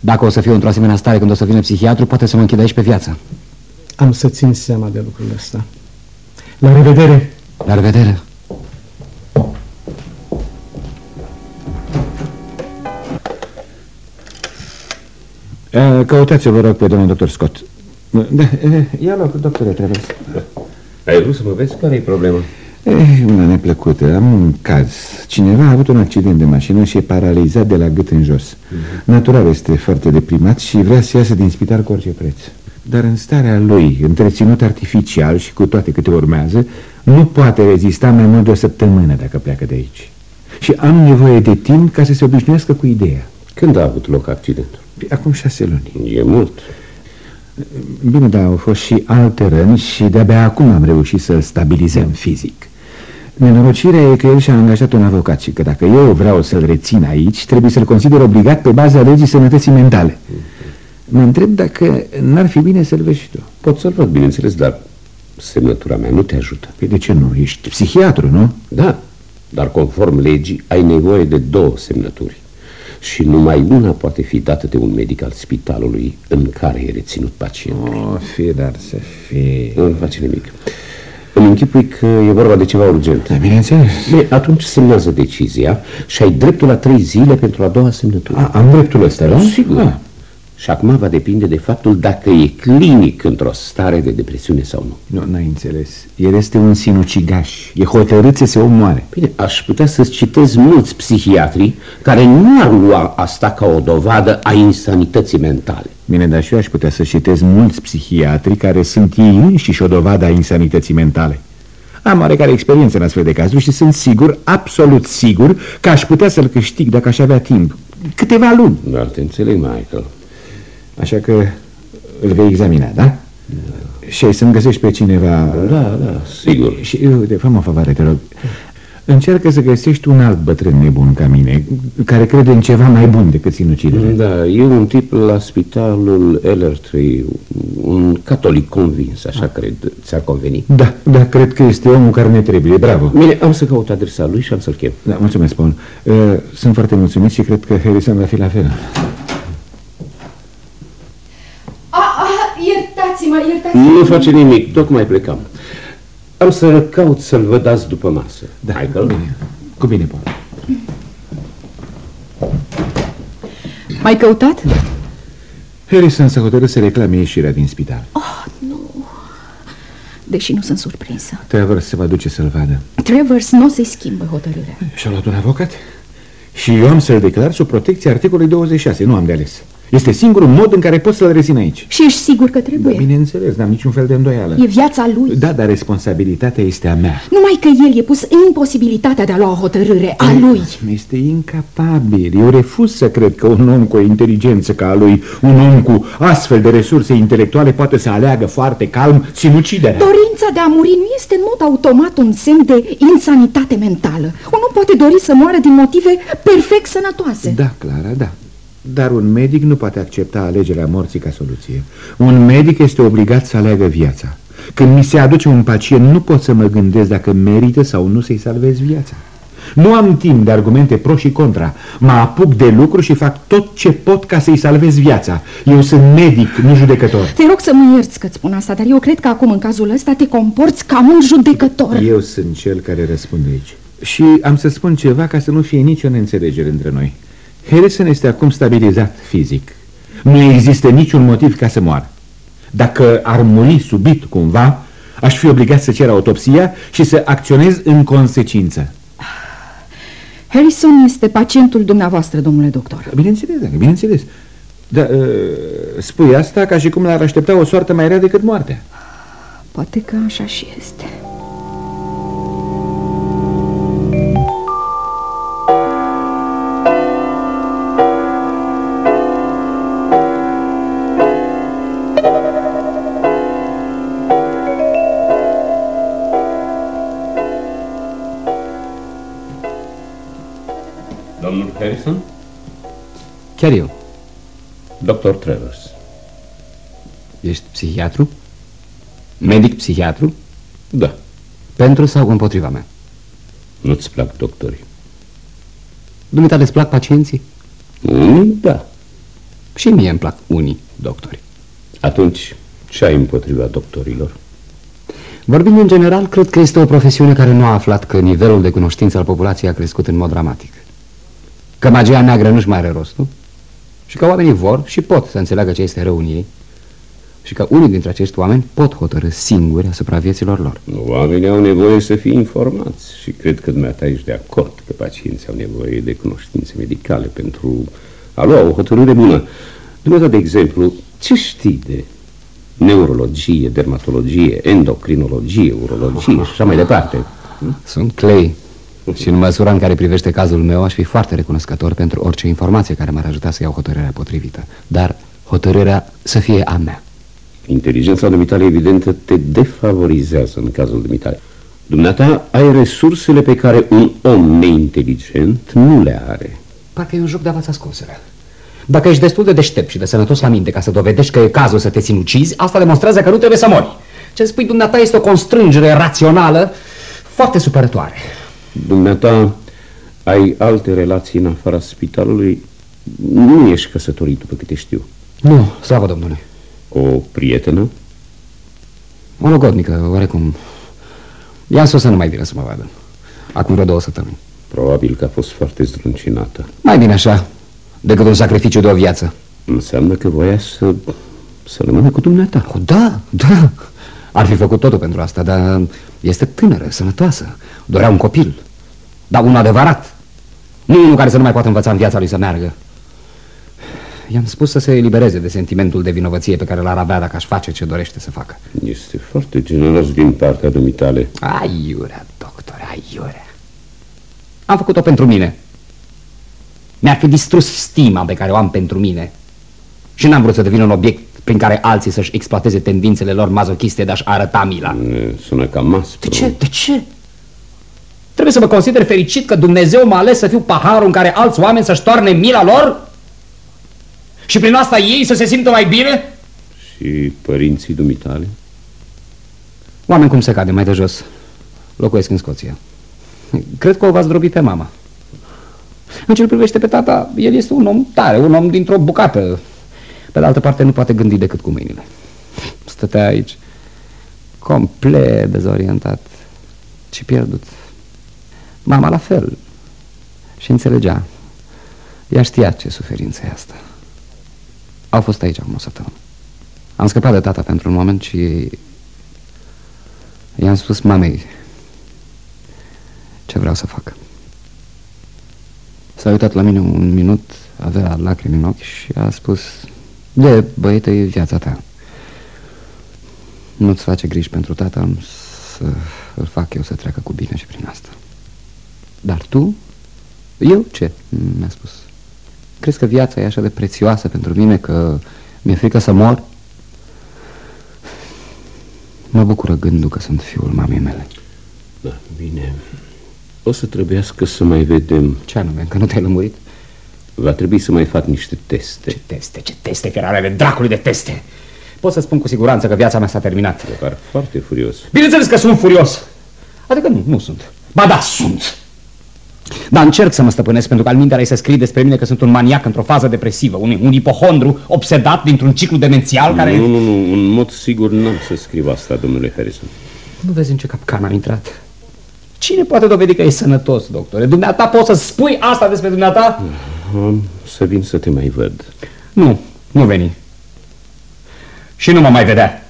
Dacă o să fiu într-o asemenea stare când o să vină psihiatru, poate să mă închid aici pe viață. Am să țin seama de lucrurile astea. La revedere! La revedere! Căutați-o, vă rog, pe domnul doctor Scott. Da, ia loc, doctore, trebuie să... Ai vrut să mă vezi? Care e problema? Eh, una neplăcută. Am un caz. Cineva a avut un accident de mașină și e paralizat de la gât în jos. Uh mhm. -huh. Natural este foarte deprimat și vrea să iasă din spital cu orice preț. Dar în starea lui, întreținut artificial și cu toate câte urmează, nu poate rezista mai mult de o săptămână dacă pleacă de aici. Și am nevoie de timp ca să se obișnuiască cu ideea. Când a avut loc accidentul? Acum șase luni. E mult. Bine, dar au fost și alte răni și de-abia acum am reușit să-l stabilizăm fizic. Nenorocirea e că el și-a angajat un avocat și că dacă eu vreau să-l rețin aici, trebuie să-l consider obligat pe baza legii sănătății mentale. Mă întreb dacă n-ar fi bine să-l vezi și tu. Pot să-l văd, bineînțeles, dar semnătura mea nu te ajută. Păi de ce nu? Ești psihiatru, nu? Da, dar conform legii ai nevoie de două semnături și numai una poate fi dată de un medic al spitalului în care e reținut pacientul. Oh, fie, dar să fie... Nu face nimic. Îmi închipui că e vorba de ceva urgent. Da, bineînțeles. Bine, atunci semnează decizia și ai dreptul la trei zile pentru a doua semnătură. A, am dreptul ăsta, da? Sigur. Da. Și acum va depinde de faptul dacă e clinic într-o stare de depresiune sau nu. Nu, n-ai înțeles. El este un sinucigaș. E hotărât să se omoare. Bine, aș putea să-ți citez mulți psihiatri care nu ar lua asta ca o dovadă a insanității mentale. Bine, dar și eu aș putea să citez mulți psihiatri care sunt ei înșiși o dovadă a insanității mentale. Am oarecare experiență în astfel de cazuri și sunt sigur, absolut sigur, că aș putea să-l câștig dacă aș avea timp. Câteva luni. Dar te înțeleg, Michael. Așa că îl vei examina, da? da. Și ai să-mi găsești pe cineva... Da, da, sigur. Și, de fă-mă o favoare, te rog. Încearcă să găsești un alt bătrân nebun ca mine, care crede în ceva mai bun decât sinucidere. Da, e un tip la spitalul Ellertree, un catolic convins, așa ah. cred. Ți-ar conveni? Da, da, cred că este omul care ne trebuie, bravo. Bine, am să caut adresa lui și am să-l chem. Da, mulțumesc, Paul. Uh, sunt foarte mulțumit și cred că Harrison va fi la fel. Iertați-mă, iertați-mă. Nu face nimic, tocmai plecam. Am să caut să-l văd azi după masă. Da, Hai, cu bine. Cu bine, Paul. Mai căutat? Da. Harrison s-a hotărât să reclame ieșirea din spital. Oh, nu. Deși nu sunt surprinsă. Travers se va duce să-l vadă. Travers nu o să-i schimbă hotărârea. Și-a luat un avocat? Și eu am să-l declar sub protecția articolului 26. Nu am de ales. Este singurul mod în care pot să-l rețin aici. Și ești sigur că trebuie? Da, bineînțeles, n-am niciun fel de îndoială. E viața lui. Da, dar responsabilitatea este a mea. Numai că el e pus în imposibilitatea de a lua o hotărâre a lui. Este incapabil. Eu refuz să cred că un om cu o inteligență ca a lui, un om cu astfel de resurse intelectuale poate să aleagă foarte calm sinuciderea. Dorința de a muri nu este în mod automat un semn de insanitate mentală. Unul poate dori să moară din motive perfect sănătoase. Da, Clara, da. Dar un medic nu poate accepta alegerea morții ca soluție. Un medic este obligat să aleagă viața. Când mi se aduce un pacient, nu pot să mă gândesc dacă merită sau nu să-i salvez viața. Nu am timp de argumente pro și contra. Mă apuc de lucru și fac tot ce pot ca să-i salvez viața. Eu sunt medic, nu judecător. Te rog să mă ierți că-ți spun asta, dar eu cred că acum, în cazul ăsta, te comporți ca un judecător. Eu sunt cel care răspunde aici. Și am să spun ceva ca să nu fie nicio neînțelegere între noi. Harrison este acum stabilizat fizic. Nu există niciun motiv ca să moară. Dacă ar muri subit cumva, aș fi obligat să cer autopsia și să acționez în consecință. Harrison este pacientul dumneavoastră, domnule doctor. Bineînțeles, dacă, bineînțeles. Dar uh, spui asta ca și cum l-ar aștepta o soartă mai rea decât moartea. Poate că așa și este. Chiar eu. Dr. Travers. Ești psihiatru? Medic psihiatru? Da. Pentru sau împotriva mea? Nu-ți plac doctorii? Dumneata îți plac pacienții? Unii, da. Și mie îmi plac unii doctori. Atunci, ce ai împotriva doctorilor? Vorbind în general, cred că este o profesiune care nu a aflat că nivelul de cunoștință al populației a crescut în mod dramatic. Că magia neagră nu-și mai are rostul și că oamenii vor și pot să înțeleagă ce este rău în ei și că unii dintre acești oameni pot hotărâ singuri asupra vieților lor. Oamenii au nevoie să fie informați și cred că dumneata ești de acord că pacienții au nevoie de cunoștințe medicale pentru a lua o hotărâre bună. Dumneata, de exemplu, ce știi de neurologie, dermatologie, endocrinologie, urologie și așa mai departe? Sunt Clay și în măsura în care privește cazul meu aș fi foarte recunoscător pentru orice informație care m-ar ajuta să iau hotărârea potrivită. Dar hotărârea să fie a mea. Inteligența dumitale evidentă te defavorizează în cazul dumitale. Dumneata ai resursele pe care un om neinteligent nu le are. Parcă e un joc de avați ascunselea. Dacă ești destul de deștept și de sănătos la minte ca să dovedești că e cazul să te sinucizi, asta demonstrează că nu trebuie să mori. Ce spui dumneata este o constrângere rațională foarte supărătoare. Dumneata ai alte relații în afara spitalului? Nu ești căsătorit, după câte știu. Nu, slavă Domnului. O prietenă? O logodnică, oarecum. I-am spus să nu mai vină să mă vadă. Acum vreo două săptămâni. Probabil că a fost foarte zdruncinată. Mai bine așa, decât un sacrificiu de o viață. Înseamnă că voia să, să rămână cu dumneata. Oh, da, da. Ar fi făcut totul pentru asta, dar este tânără, sănătoasă. Dorea un copil. Dar un adevărat. Nu unul care să nu mai poată învăța în viața lui să meargă. I-am spus să se elibereze de sentimentul de vinovăție pe care l-ar avea dacă aș face ce dorește să facă. Este foarte generos din partea dumitale. Aiurea, doctor, aiurea. Am făcut-o pentru mine. Mi-ar fi distrus stima pe care o am pentru mine. Și n-am vrut să devin un obiect prin care alții să-și exploateze tendințele lor mazochiste de a-și arăta mila. Sună ca mas. De ce? De ce? Trebuie să mă consider fericit că Dumnezeu m-a ales să fiu paharul în care alți oameni să-și toarne mila lor? Și prin asta ei să se simtă mai bine? Și părinții dumitale? Oameni cum se cade mai de jos. Locuiesc în Scoția. Cred că o v-ați drobit pe mama. În ce privește pe tata, el este un om tare, un om dintr-o bucată. Pe de altă parte, nu poate gândi decât cu mâinile. Stătea aici, complet dezorientat și pierdut. Mama la fel. Și înțelegea. Ea știa ce suferință e asta. Au fost aici acum o săptămână. Am scăpat de tata pentru un moment și i-am spus mamei ce vreau să fac. S-a uitat la mine un minut, avea lacrimi în ochi și a spus De, băietă, e viața ta. Nu-ți face griji pentru tata, am să îl fac eu să treacă cu bine și prin asta. Dar tu? Eu ce? Mi-a spus. Crezi că viața e așa de prețioasă pentru mine că mi-e frică să mor? Mă bucură gândul că sunt fiul mamei mele. Da, bine. O să trebuiască să mai vedem... Ce anume, că nu te-ai lămurit? Va trebui să mai fac niște teste. Ce teste, ce teste, fierarele dracului de teste? Pot să spun cu siguranță că viața mea s-a terminat. Te par foarte furios. Bineînțeles că sunt furios. Adică nu, nu sunt. Ba da, sunt. Dar încerc să mă stăpânesc pentru că al mintea să scrie despre mine că sunt un maniac într-o fază depresivă, un, un ipohondru obsedat dintr-un ciclu demențial care... Nu, nu, nu, în mod sigur n-am să scriu asta, domnule Harrison. Nu vezi în ce capcan am intrat? Cine poate dovedi că e sănătos, doctore? Dumneata poți să spui asta despre dumneata? Am să vin să te mai văd. Nu, nu veni. Și nu mă mai vedea.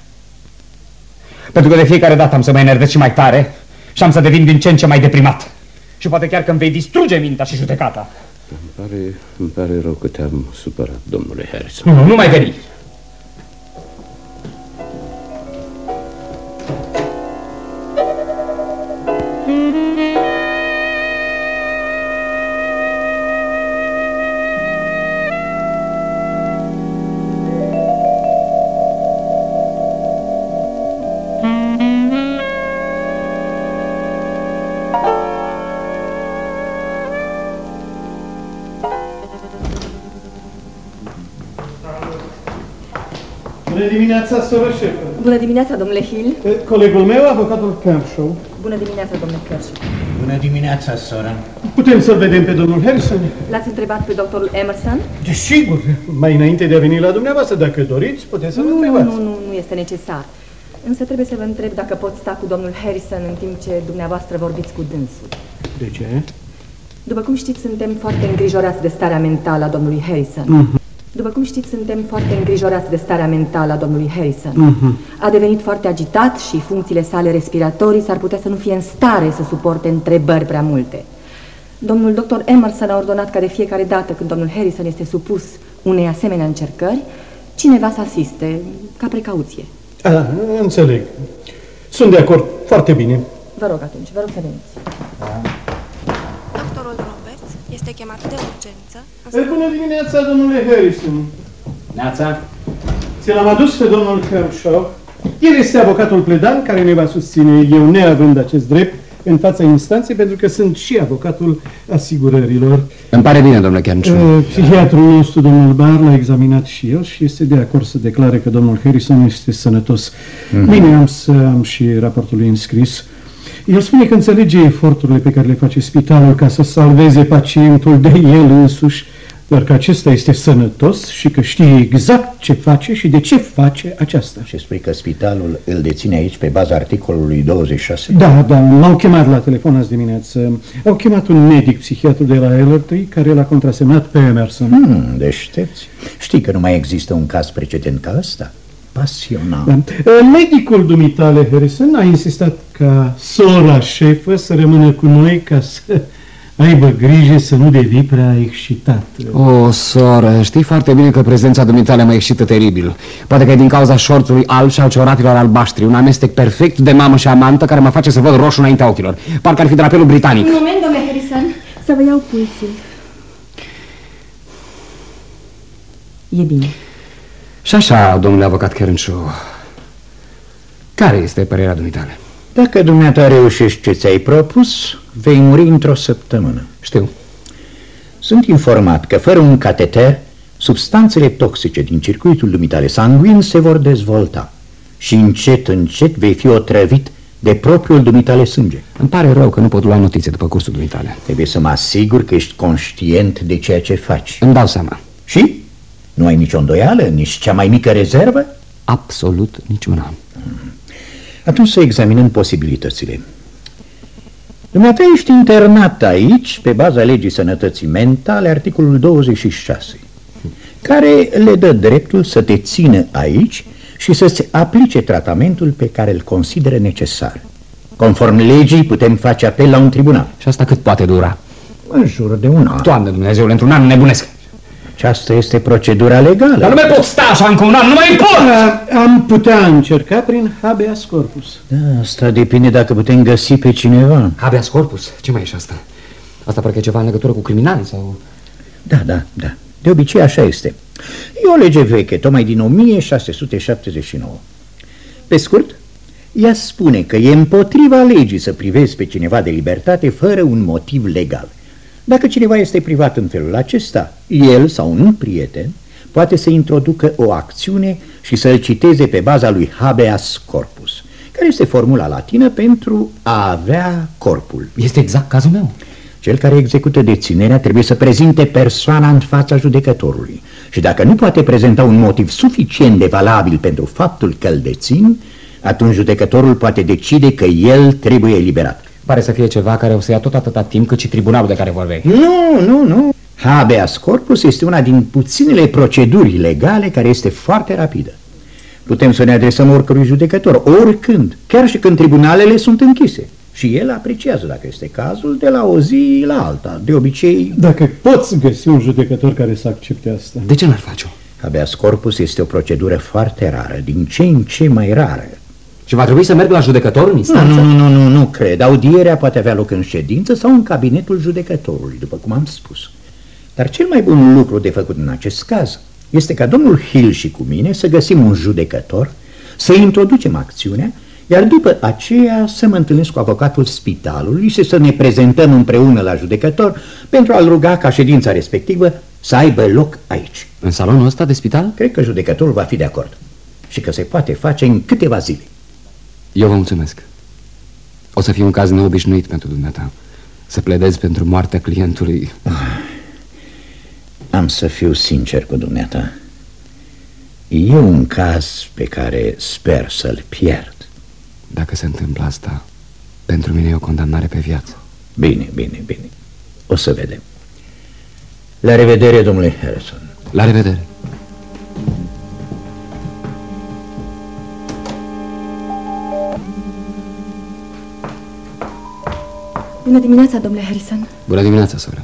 Pentru că de fiecare dată am să mă enervez și mai tare și am să devin din ce în ce mai deprimat. Și poate chiar că îmi vei distruge mintea și judecata. Îmi pare, îmi pare rău că te-am supărat, domnule Harrison. Nu, nu, nu mai veni. Mm-hmm. Dimineața, soră șefă. Bună dimineața, domnule Hill. Colegul meu, avocatul Kershaw. Bună dimineața, domnule Kershaw. Bună dimineața, soră. Putem să-l vedem pe domnul Harrison? L-ați întrebat pe doctorul Emerson? Desigur. Mai înainte de a veni la dumneavoastră, dacă doriți, puteți să-l Nu, întrebați. nu, nu, nu este necesar. Însă trebuie să vă întreb dacă pot sta cu domnul Harrison în timp ce dumneavoastră vorbiți cu dânsul. De ce? După cum știți, suntem foarte îngrijorați de starea mentală a domnului Harrison. Mhm. După cum știți, suntem foarte îngrijorați de starea mentală a domnului Harrison. Mhm. A devenit foarte agitat și funcțiile sale respiratorii s-ar putea să nu fie în stare să suporte întrebări prea multe. Domnul dr. Emerson a ordonat ca de fiecare dată când domnul Harrison este supus unei asemenea încercări, cineva să asiste, ca precauție. A, înțeleg. Sunt de acord. Foarte bine. Vă rog atunci, vă rog să veniți. Doctorul Roberts este chemat de urgență. E, Bună dimineața, domnule Harrison. Neața. Ți l-am adus pe domnul Kershaw. El este avocatul pledan care ne va susține, eu neavând acest drept, în fața instanței, pentru că sunt și avocatul asigurărilor. Îmi pare bine, domnule Kershaw. Uh, Psihiatrul nostru, domnul Bar, l-a examinat și el și este de acord să declare că domnul Harrison este sănătos. Mhm. Bine, am să am și raportul lui înscris. El spune că înțelege eforturile pe care le face spitalul ca să salveze pacientul de el însuși, dar că acesta este sănătos și că știe exact ce face și de ce face aceasta. Și spui că spitalul îl deține aici pe baza articolului 26? Da, da, m-au chemat la telefon azi dimineață. Au chemat un medic psihiatru de la Ellertree care l-a contrasemnat pe Emerson. Hmm, deștepți. Știi că nu mai există un caz precedent ca ăsta? Pasional. Da. Medicul dumitale Harrison a insistat ca sora șefă să rămână cu noi ca să aibă grijă să nu devii prea excitat. O, soră, știi foarte bine că prezența dumitale mă excită teribil. Poate că e din cauza șorțului alb și al ciorapilor albaștri, un amestec perfect de mamă și amantă care mă face să văd roșu înaintea ochilor. Parcă ar fi drapelul britanic. Un moment, domnule Harrison, să vă iau pulsul. E bine. Și așa, domnule avocat Kerenshaw, care este părerea dumitale? Dacă dumneata reușești ce ți-ai propus, vei muri într-o săptămână. Știu. Sunt informat că fără un cateter, substanțele toxice din circuitul dumitale sanguin se vor dezvolta și încet, încet vei fi otrăvit de propriul dumitale sânge. Îmi pare rău că nu pot lua notițe după cursul dumitale. Trebuie să mă asigur că ești conștient de ceea ce faci. Îmi dau seama. Și? Nu ai nicio îndoială, nici cea mai mică rezervă? Absolut niciuna. Atunci să examinăm posibilitățile. Dumneata ești internat aici pe baza legii sănătății mentale, articolul 26, care le dă dreptul să te țină aici și să-ți aplice tratamentul pe care îl consideră necesar. Conform legii putem face apel la un tribunal. Și asta cât poate dura? În jur de un an. Doamne Dumnezeule, într-un an nebunesc. Aceasta este procedura legală. Dar nu mai pot sta așa încă un an, nu mai pot! Am putea încerca prin habeas corpus. Da, asta depinde dacă putem găsi pe cineva. Habeas corpus? Ce mai e și asta? Asta parcă e ceva în legătură cu criminali sau... Da, da, da. De obicei așa este. E o lege veche, tocmai din 1679. Pe scurt, ea spune că e împotriva legii să privezi pe cineva de libertate fără un motiv legal. Dacă cineva este privat în felul acesta, el sau un prieten poate să introducă o acțiune și să-l citeze pe baza lui habeas corpus, care este formula latină pentru a avea corpul. Este exact cazul meu. Cel care execută deținerea trebuie să prezinte persoana în fața judecătorului și dacă nu poate prezenta un motiv suficient de valabil pentru faptul că îl dețin, atunci judecătorul poate decide că el trebuie eliberat. Pare să fie ceva care o să ia tot atâta timp cât și tribunalul de care vorbeai. Nu, nu, nu. Habeas corpus este una din puținele proceduri legale care este foarte rapidă. Putem să ne adresăm oricărui judecător, oricând, chiar și când tribunalele sunt închise. Și el apreciază, dacă este cazul, de la o zi la alta. De obicei... Dacă poți găsi un judecător care să accepte asta. De ce n-ar face-o? Habeas corpus este o procedură foarte rară, din ce în ce mai rară. Și va trebui să merg la judecător în Nu, instanță? nu, nu, nu, nu cred. Audierea poate avea loc în ședință sau în cabinetul judecătorului, după cum am spus. Dar cel mai bun lucru de făcut în acest caz este ca domnul Hill și cu mine să găsim un judecător, să introducem acțiunea, iar după aceea să mă întâlnesc cu avocatul spitalului și să ne prezentăm împreună la judecător pentru a-l ruga ca ședința respectivă să aibă loc aici. În salonul ăsta de spital? Cred că judecătorul va fi de acord. și că se poate face în câteva zile. Eu vă mulțumesc. O să fie un caz neobișnuit pentru dumneata. Să pledezi pentru moartea clientului. Am să fiu sincer cu dumneata. E un caz pe care sper să-l pierd. Dacă se întâmplă asta, pentru mine e o condamnare pe viață. Bine, bine, bine. O să vedem. La revedere, domnule Harrison. La revedere. Bună dimineața, domnule Harrison. Bună dimineața, soră.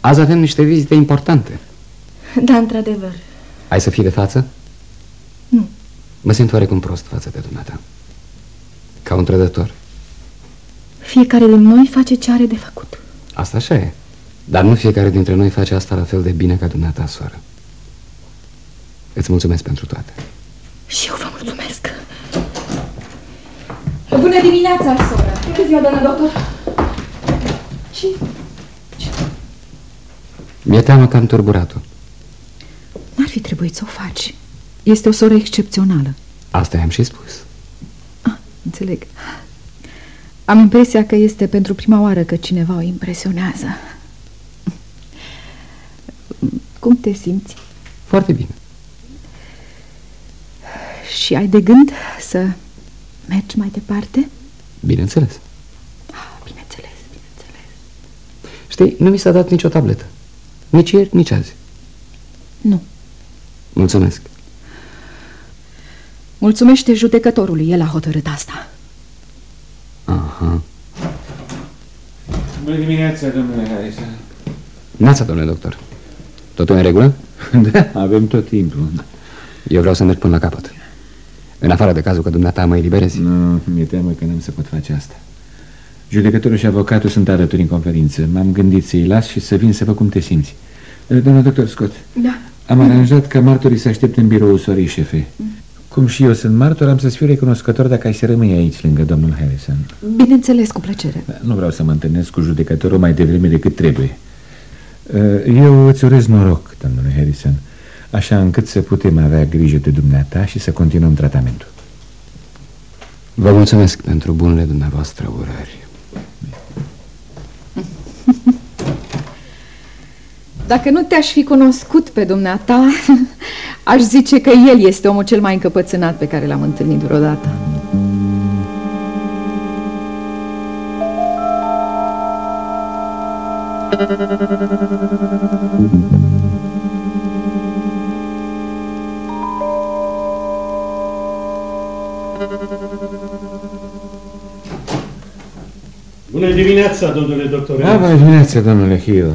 Azi avem niște vizite importante. Da, într-adevăr. Ai să fii de față? Nu. Mă simt oarecum prost față de dumneata. Ca un trădător. Fiecare din noi face ce are de făcut. Asta așa e. Dar nu fiecare dintre noi face asta la fel de bine ca dumneata, soră. Îți mulțumesc pentru toate. Și eu vă mulțumesc. Bună dimineața, soră. Bună ziua, doamnă doctor. Ce? Mi-e teamă că am turburat-o. N-ar fi trebuit să o faci. Este o soră excepțională. Asta i-am și spus. Ah, înțeleg. Am impresia că este pentru prima oară că cineva o impresionează. Cum te simți? Foarte bine. Și ai de gând să mergi mai departe? Bineînțeles. Ah, bineînțeles, bineînțeles. Știi, nu mi s-a dat nicio tabletă. Nici ieri, nici azi. Nu. Mulțumesc. Mulțumește judecătorului, el a hotărât asta. Aha. Bună dimineața, domnule Harrison. Neața, domnule doctor. Totul în regulă? Da, avem tot timpul. Eu vreau să merg până la capăt. În afară de cazul că dumneata mă eliberezi. Nu, mi-e teamă că n-am să pot face asta. Judecătorul și avocatul sunt alături în conferință. M-am gândit să-i las și să vin să văd cum te simți. Domnul doctor Scott, Da. am aranjat ca martorii să aștepte în biroul sorii șefe. Cum și eu sunt martor, am să-ți fiu recunoscător dacă ai să rămâi aici lângă domnul Harrison. Bineînțeles, cu plăcere. Nu vreau să mă întâlnesc cu judecătorul mai devreme decât trebuie. Eu îți urez noroc, domnule Harrison, așa încât să putem avea grijă de dumneata și să continuăm tratamentul. Vă mulțumesc pentru bunele dumneavoastră urări. Dacă nu te-aș fi cunoscut pe dumneata, aș zice că el este omul cel mai încăpățânat pe care l-am întâlnit vreodată. Bună dimineața, domnule doctor. Da, bună dimineața, domnule Hill.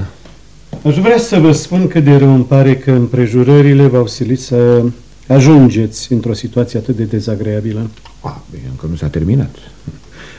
Aș vrea să vă spun cât de rău îmi pare că împrejurările v-au silit să ajungeți într-o situație atât de dezagreabilă. Ah, bine, încă nu s-a terminat.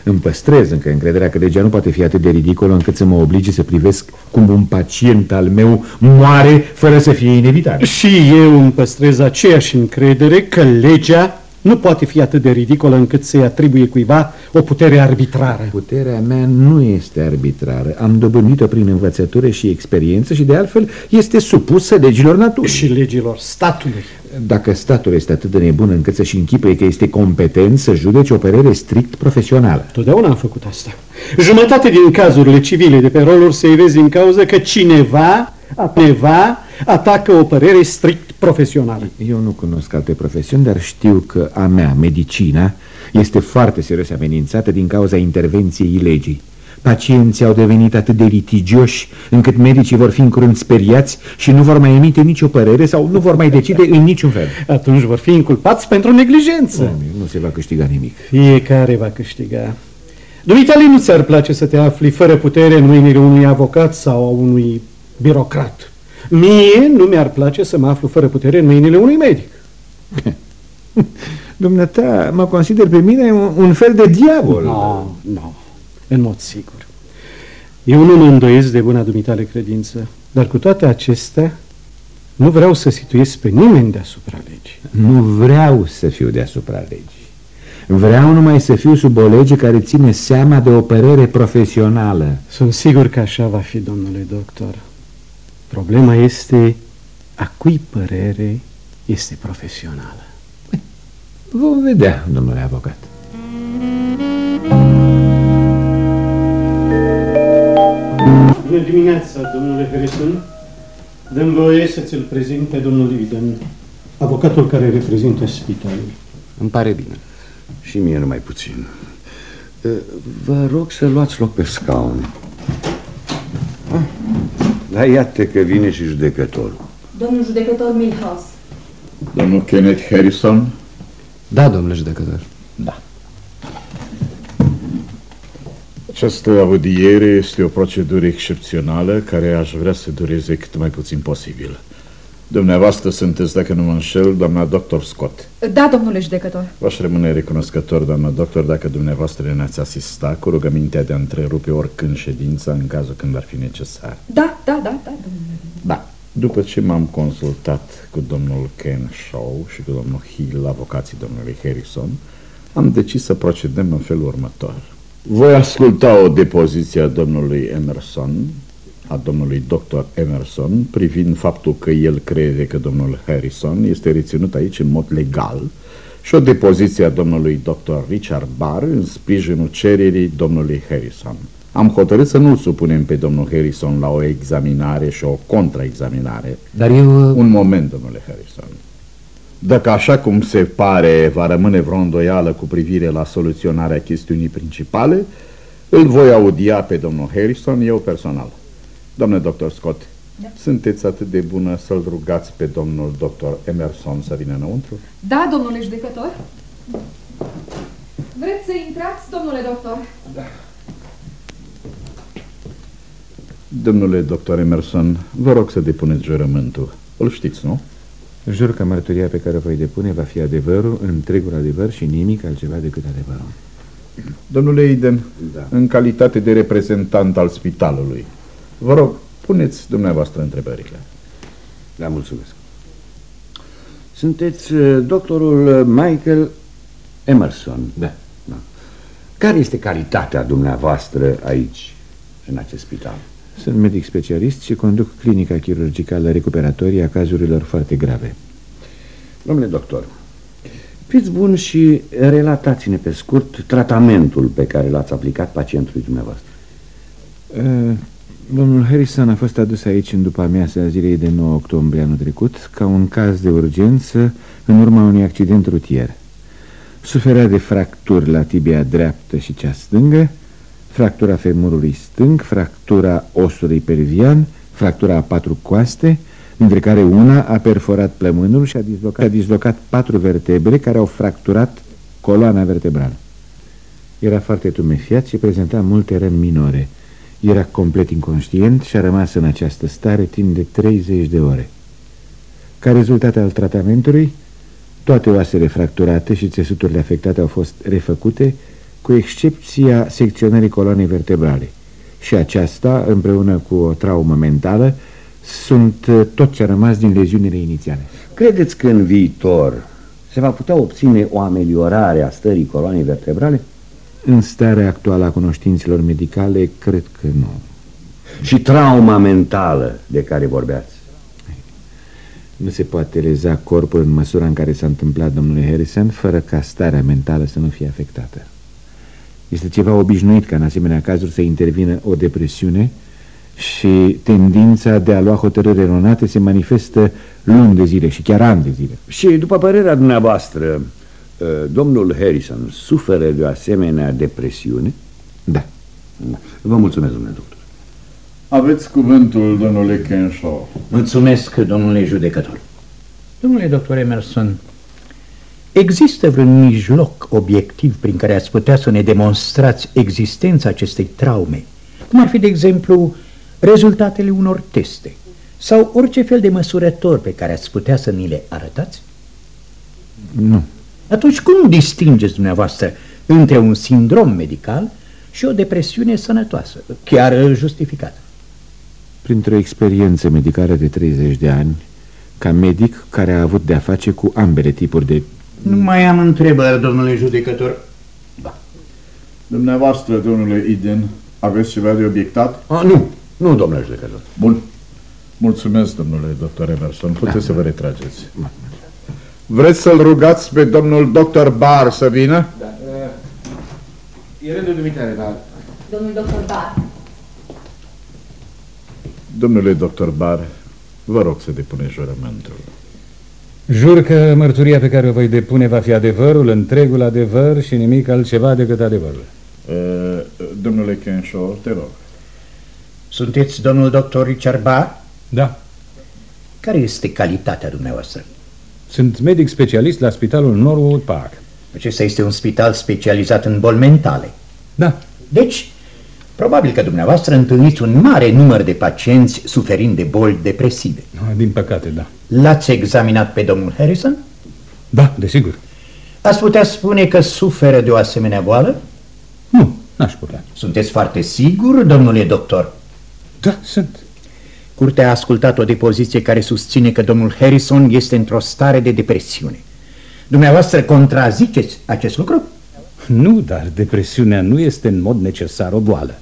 Îmi păstrez încă încrederea că legea nu poate fi atât de ridicolă încât să mă oblige să privesc cum un pacient al meu moare fără să fie inevitabil. Și eu îmi păstrez aceeași încredere că legea nu poate fi atât de ridicolă încât să-i atribuie cuiva o putere arbitrară. Puterea mea nu este arbitrară. Am dobândit-o prin învățătură și experiență și de altfel este supusă legilor naturii. Și legilor statului. Dacă statul este atât de nebun încât să-și închipuie că este competent să judece o părere strict profesională. Totdeauna am făcut asta. Jumătate din cazurile civile de pe roluri se ivezi din cauza că cineva, cineva atacă o părere strict profesională. Eu nu cunosc alte profesiuni, dar știu că a mea, medicina, este foarte serios amenințată din cauza intervenției legii. Pacienții au devenit atât de litigioși încât medicii vor fi în curând speriați și nu vor mai emite nicio părere sau nu vor mai decide în niciun fel. Atunci vor fi inculpați pentru neglijență. Nu, nu se va câștiga nimic. Fiecare va câștiga. Dumitale nu ți-ar place să te afli fără putere în mâinile unui avocat sau a unui birocrat. Mie nu mi-ar place să mă aflu fără putere în mâinile unui medic. Dumneata, mă consider pe mine un, un fel de diavol. Nu, no, nu, no, în mod sigur. Eu nu mă îndoiesc de buna dumitale credință, dar cu toate acestea, nu vreau să situiesc pe nimeni deasupra legii. Nu vreau să fiu deasupra legii. Vreau numai să fiu sub o lege care ține seama de o părere profesională. Sunt sigur că așa va fi, domnule doctor. Problema este a cui părere este profesională. Vom vedea, domnule avocat. Bună dimineața, domnule Harrison. Dăm voie să ți-l prezint pe domnul Eden, avocatul care reprezintă spitalul. Îmi pare bine. Și mie numai puțin. Vă rog să luați loc pe scaun. Ah, dar iată că vine și judecătorul. Domnul judecător Milhouse. Domnul Kenneth Harrison? Da, domnule judecător. Da. Această audiere este o procedură excepțională care aș vrea să dureze cât mai puțin posibil. Dumneavoastră sunteți, dacă nu mă înșel, doamna doctor Scott. Da, domnule judecător. V-aș rămâne recunoscător, doamna doctor, dacă dumneavoastră ne-ați asista cu rugămintea de a întrerupe oricând ședința în cazul când ar fi necesar. Da, da, da, da, domnule. Da. După ce m-am consultat cu domnul Ken Shaw și cu domnul Hill, avocații domnului Harrison, am decis să procedăm în felul următor. Voi asculta o depoziție a domnului Emerson, a domnului dr. Emerson, privind faptul că el crede că domnul Harrison este reținut aici în mod legal și o depoziție a domnului dr. Richard Barr în sprijinul cererii domnului Harrison. Am hotărât să nu-l supunem pe domnul Harrison la o examinare și o contraexaminare. Dar eu... Un moment, domnule Harrison. Dacă așa cum se pare va rămâne vreo îndoială cu privire la soluționarea chestiunii principale, îl voi audia pe domnul Harrison eu personal. Domnule doctor Scott, da. sunteți atât de bună să-l rugați pe domnul doctor Emerson să vină înăuntru? Da, domnule judecător. Vreți să intrați, domnule doctor? Da. Domnule doctor Emerson, vă rog să depuneți jurământul. Îl știți, nu? Jur că mărturia pe care o voi depune va fi adevărul, întregul adevăr și nimic altceva decât adevărul. Domnule Iden, da. în calitate de reprezentant al spitalului, vă rog, puneți dumneavoastră întrebările. Da, mulțumesc. Sunteți uh, doctorul Michael Emerson. Da. da. Care este calitatea dumneavoastră aici, în acest spital? Sunt medic specialist și conduc clinica chirurgicală recuperatorie a cazurilor foarte grave. Domnule doctor, fiți bun și relatați-ne pe scurt tratamentul pe care l-ați aplicat pacientului dumneavoastră. Uh, domnul Harrison a fost adus aici în după amiasa zilei de 9 octombrie anul trecut ca un caz de urgență în urma unui accident rutier. Suferea de fracturi la tibia dreaptă și cea stângă fractura femurului stâng, fractura osului pelvian, fractura a patru coaste, dintre care una a perforat plămânul și a dislocat, a dislocat patru vertebre care au fracturat coloana vertebrală. Era foarte tumefiat și prezenta multe răni minore. Era complet inconștient și a rămas în această stare timp de 30 de ore. Ca rezultat al tratamentului, toate oasele fracturate și țesuturile afectate au fost refăcute cu excepția secționării coloanei vertebrale. Și aceasta, împreună cu o traumă mentală, sunt uh, tot ce a rămas din leziunile inițiale. Credeți că în viitor se va putea obține o ameliorare a stării coloanei vertebrale? În starea actuală a cunoștințelor medicale, cred că nu. Și trauma mentală de care vorbeați? Nu se poate leza corpul în măsura în care s-a întâmplat domnului Harrison fără ca starea mentală să nu fie afectată. Este ceva obișnuit ca în asemenea cazuri să intervină o depresiune și tendința de a lua hotărâri eronate se manifestă luni de zile și chiar ani de zile. Și după părerea dumneavoastră, ă, domnul Harrison suferă de o asemenea depresiune? Da. Vă mulțumesc, domnule doctor. Aveți cuvântul, domnule Kenshaw. Mulțumesc, domnule judecător. Domnule doctor Emerson, Există vreun mijloc obiectiv prin care ați putea să ne demonstrați existența acestei traume? Cum ar fi, de exemplu, rezultatele unor teste sau orice fel de măsurător pe care ați putea să ni le arătați? Nu. Atunci cum distingeți dumneavoastră între un sindrom medical și o depresiune sănătoasă, chiar justificată? Printr-o experiență medicală de 30 de ani, ca medic care a avut de-a face cu ambele tipuri de nu mai am întrebări, domnule judecător. Da. Dumneavoastră, domnule Iden, aveți ceva de obiectat? A, nu, nu, domnule judecător. Bun. Mulțumesc, domnule doctor Emerson. Puteți da, să vă retrageți. Da. Vreți să-l rugați pe domnul doctor Bar să vină? Da. E rândul dumitare, Bar. Domnul doctor Bar. Domnule doctor Bar, vă rog să depuneți jurământul. Jur că mărturia pe care o voi depune va fi adevărul, întregul adevăr și nimic altceva decât adevărul. Uh, domnule Kenshaw, te rog. Sunteți domnul doctor Richard Barr? Da. Care este calitatea dumneavoastră? Sunt medic specialist la spitalul Norwood Park. Acesta este un spital specializat în boli mentale. Da. Deci, probabil că dumneavoastră întâlniți un mare număr de pacienți suferind de boli depresive. Din păcate, da. L-ați examinat pe domnul Harrison? Da, desigur. Ați putea spune că suferă de o asemenea boală? Nu, n-aș putea. Sunteți foarte sigur, domnule doctor? Da, sunt. Curtea a ascultat o depoziție care susține că domnul Harrison este într-o stare de depresiune. Dumneavoastră contraziceți acest lucru? Nu, dar depresiunea nu este în mod necesar o boală.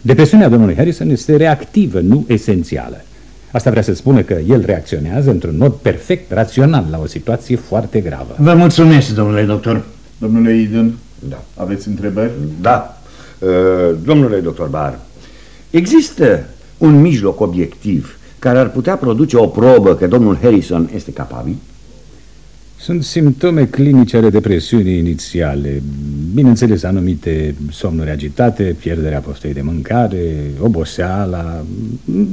Depresiunea domnului Harrison este reactivă, nu esențială. Asta vrea să spună că el reacționează într-un mod perfect rațional la o situație foarte gravă. Vă mulțumesc, domnule doctor. Domnule Eden, da. aveți întrebări? Da. Uh, domnule doctor Bar, există un mijloc obiectiv care ar putea produce o probă că domnul Harrison este capabil? Sunt simptome clinice ale depresiunii inițiale, bineînțeles anumite somnuri agitate, pierderea postei de mâncare, oboseala,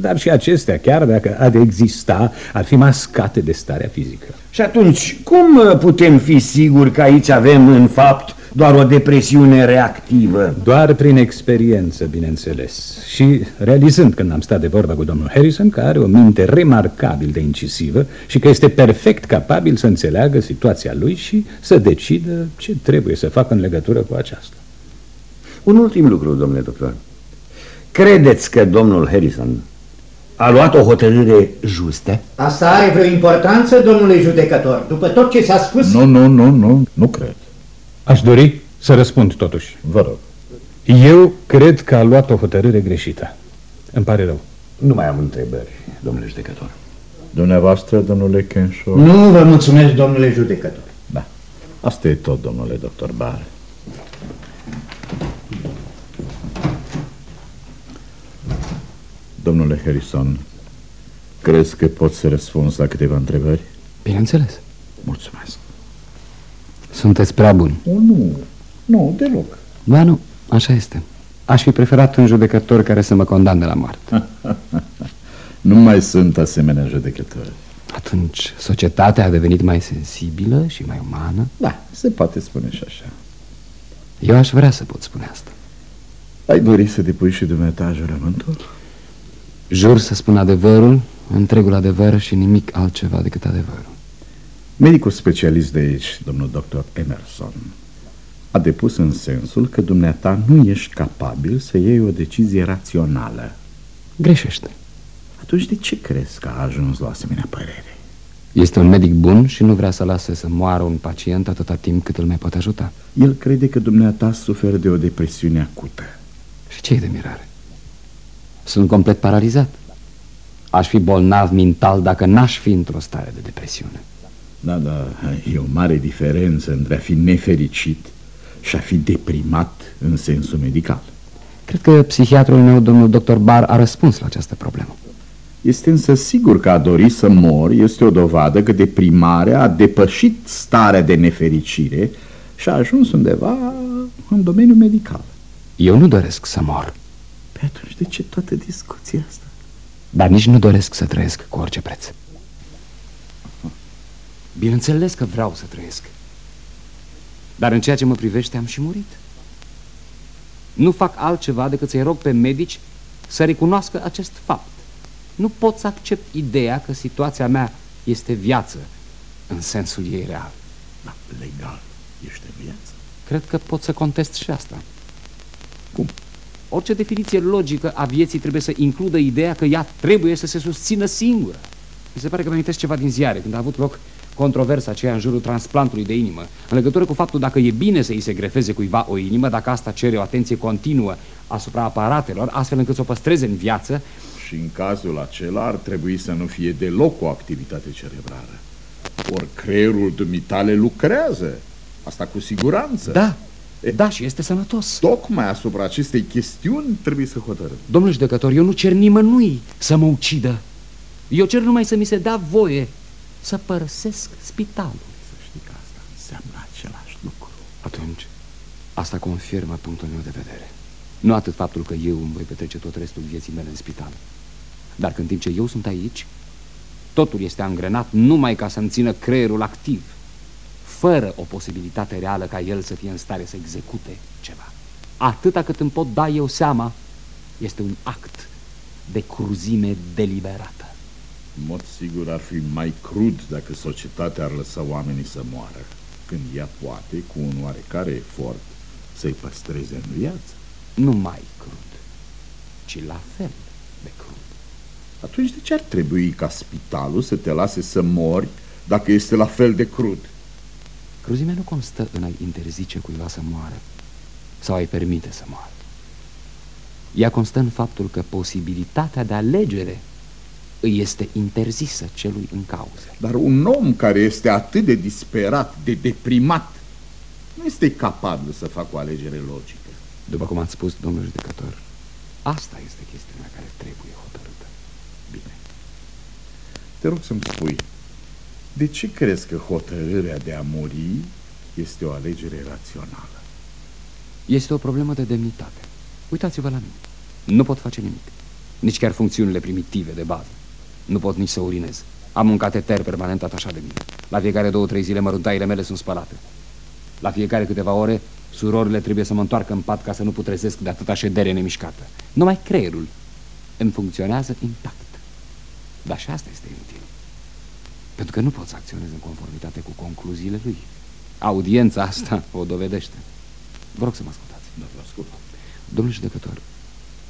dar și acestea, chiar dacă ar exista, ar fi mascate de starea fizică. Și atunci, cum putem fi siguri că aici avem, în fapt, doar o depresiune reactivă? Doar prin experiență, bineînțeles. Și realizând când am stat de vorbă cu domnul Harrison că are o minte remarcabil de incisivă și că este perfect capabil să înțeleagă situația lui și să decidă ce trebuie să facă în legătură cu aceasta. Un ultim lucru, domnule doctor. Credeți că domnul Harrison a luat o hotărâre justă? Asta are vreo importanță, domnule judecător? După tot ce s-a spus... Nu, nu, nu, nu, nu cred. Aș dori să răspund totuși. Vă rog. Eu cred că a luat o hotărâre greșită. Îmi pare rău. Nu mai am întrebări, domnule judecător. Dumneavoastră, domnule Kenshaw? Nu vă mulțumesc, domnule judecător. Da. Asta e tot, domnule doctor Bar. Domnule Harrison, crezi că pot să răspunzi la câteva întrebări? Bineînțeles. Mulțumesc. Sunteți prea buni. O, nu, nu, deloc. Ba nu, așa este. Aș fi preferat un judecător care să mă condamne la moarte. nu mai sunt asemenea judecători. Atunci societatea a devenit mai sensibilă și mai umană? Da, se poate spune și așa. Eu aș vrea să pot spune asta. Ai dori să depui și dumneata jurământul? Jur să spun adevărul, întregul adevăr și nimic altceva decât adevărul. Medicul specialist de aici, domnul doctor Emerson, a depus în sensul că dumneata nu ești capabil să iei o decizie rațională. Greșește. Atunci de ce crezi că a ajuns la asemenea părere? Este un medic bun și nu vrea să lase să moară un pacient atâta timp cât îl mai poate ajuta. El crede că dumneata suferă de o depresiune acută. Și ce de mirare? Sunt complet paralizat. Aș fi bolnav mental dacă n-aș fi într-o stare de depresiune. Da, da, e o mare diferență între a fi nefericit și a fi deprimat în sensul medical. Cred că psihiatrul meu, domnul doctor Bar, a răspuns la această problemă. Este însă sigur că a dori să mor este o dovadă că deprimarea a depășit starea de nefericire și a ajuns undeva în domeniul medical. Eu nu doresc să mor. Pe atunci de ce toată discuția asta? Dar nici nu doresc să trăiesc cu orice preț. Bineînțeles că vreau să trăiesc. Dar în ceea ce mă privește am și murit. Nu fac altceva decât să-i rog pe medici să recunoască acest fapt. Nu pot să accept ideea că situația mea este viață în sensul ei real. Da, legal ești în viață. Cred că pot să contest și asta. Cum? Orice definiție logică a vieții trebuie să includă ideea că ea trebuie să se susțină singură. Mi se pare că mi ceva din ziare, când a avut loc controversa aceea în jurul transplantului de inimă, în legătură cu faptul dacă e bine să îi se grefeze cuiva o inimă, dacă asta cere o atenție continuă asupra aparatelor, astfel încât să o păstreze în viață. Și în cazul acela ar trebui să nu fie deloc o activitate cerebrală. Ori creierul dumitale lucrează. Asta cu siguranță. Da, e, da, și este sănătos. Tocmai asupra acestei chestiuni trebuie să hotărâm. Domnul judecător, eu nu cer nimănui să mă ucidă. Eu cer numai să mi se dea voie să părăsesc spitalul. Să știi că asta înseamnă același lucru. Atunci, asta confirmă punctul meu de vedere. Nu atât faptul că eu îmi voi petrece tot restul vieții mele în spital, dar când timp ce eu sunt aici, totul este angrenat numai ca să-mi țină creierul activ, fără o posibilitate reală ca el să fie în stare să execute ceva. Atâta cât îmi pot da eu seama, este un act de cruzime deliberată. În mod sigur ar fi mai crud dacă societatea ar lăsa oamenii să moară, când ea poate, cu un oarecare efort, să-i păstreze în viață. Nu mai crud, ci la fel de crud. Atunci de ce ar trebui ca spitalul să te lase să mori dacă este la fel de crud? Cruzimea nu constă în a-i interzice cuiva să moară sau a-i permite să moară. Ea constă în faptul că posibilitatea de alegere îi este interzisă celui în cauză. Dar un om care este atât de disperat, de deprimat, nu este capabil să facă o alegere logică. După cum ați spus, domnul judecător, asta este chestiunea care trebuie hotărâtă. Bine. Te rog să-mi spui, de ce crezi că hotărârea de a muri este o alegere rațională? Este o problemă de demnitate. Uitați-vă la mine. Nu pot face nimic. Nici chiar funcțiunile primitive de bază. Nu pot nici să urinez. Am un cateter permanent atașat de mine. La fiecare două-trei zile măruntaile mele sunt spălate. La fiecare câteva ore, surorile trebuie să mă întoarcă în pat ca să nu putrezesc de atâta ședere nemișcată. Numai creierul îmi funcționează intact. Dar și asta este inutil. Pentru că nu pot să acționez în conformitate cu concluziile lui. Audiența asta o dovedește. Vă rog să mă ascultați. Da, vă ascult. Domnul judecător,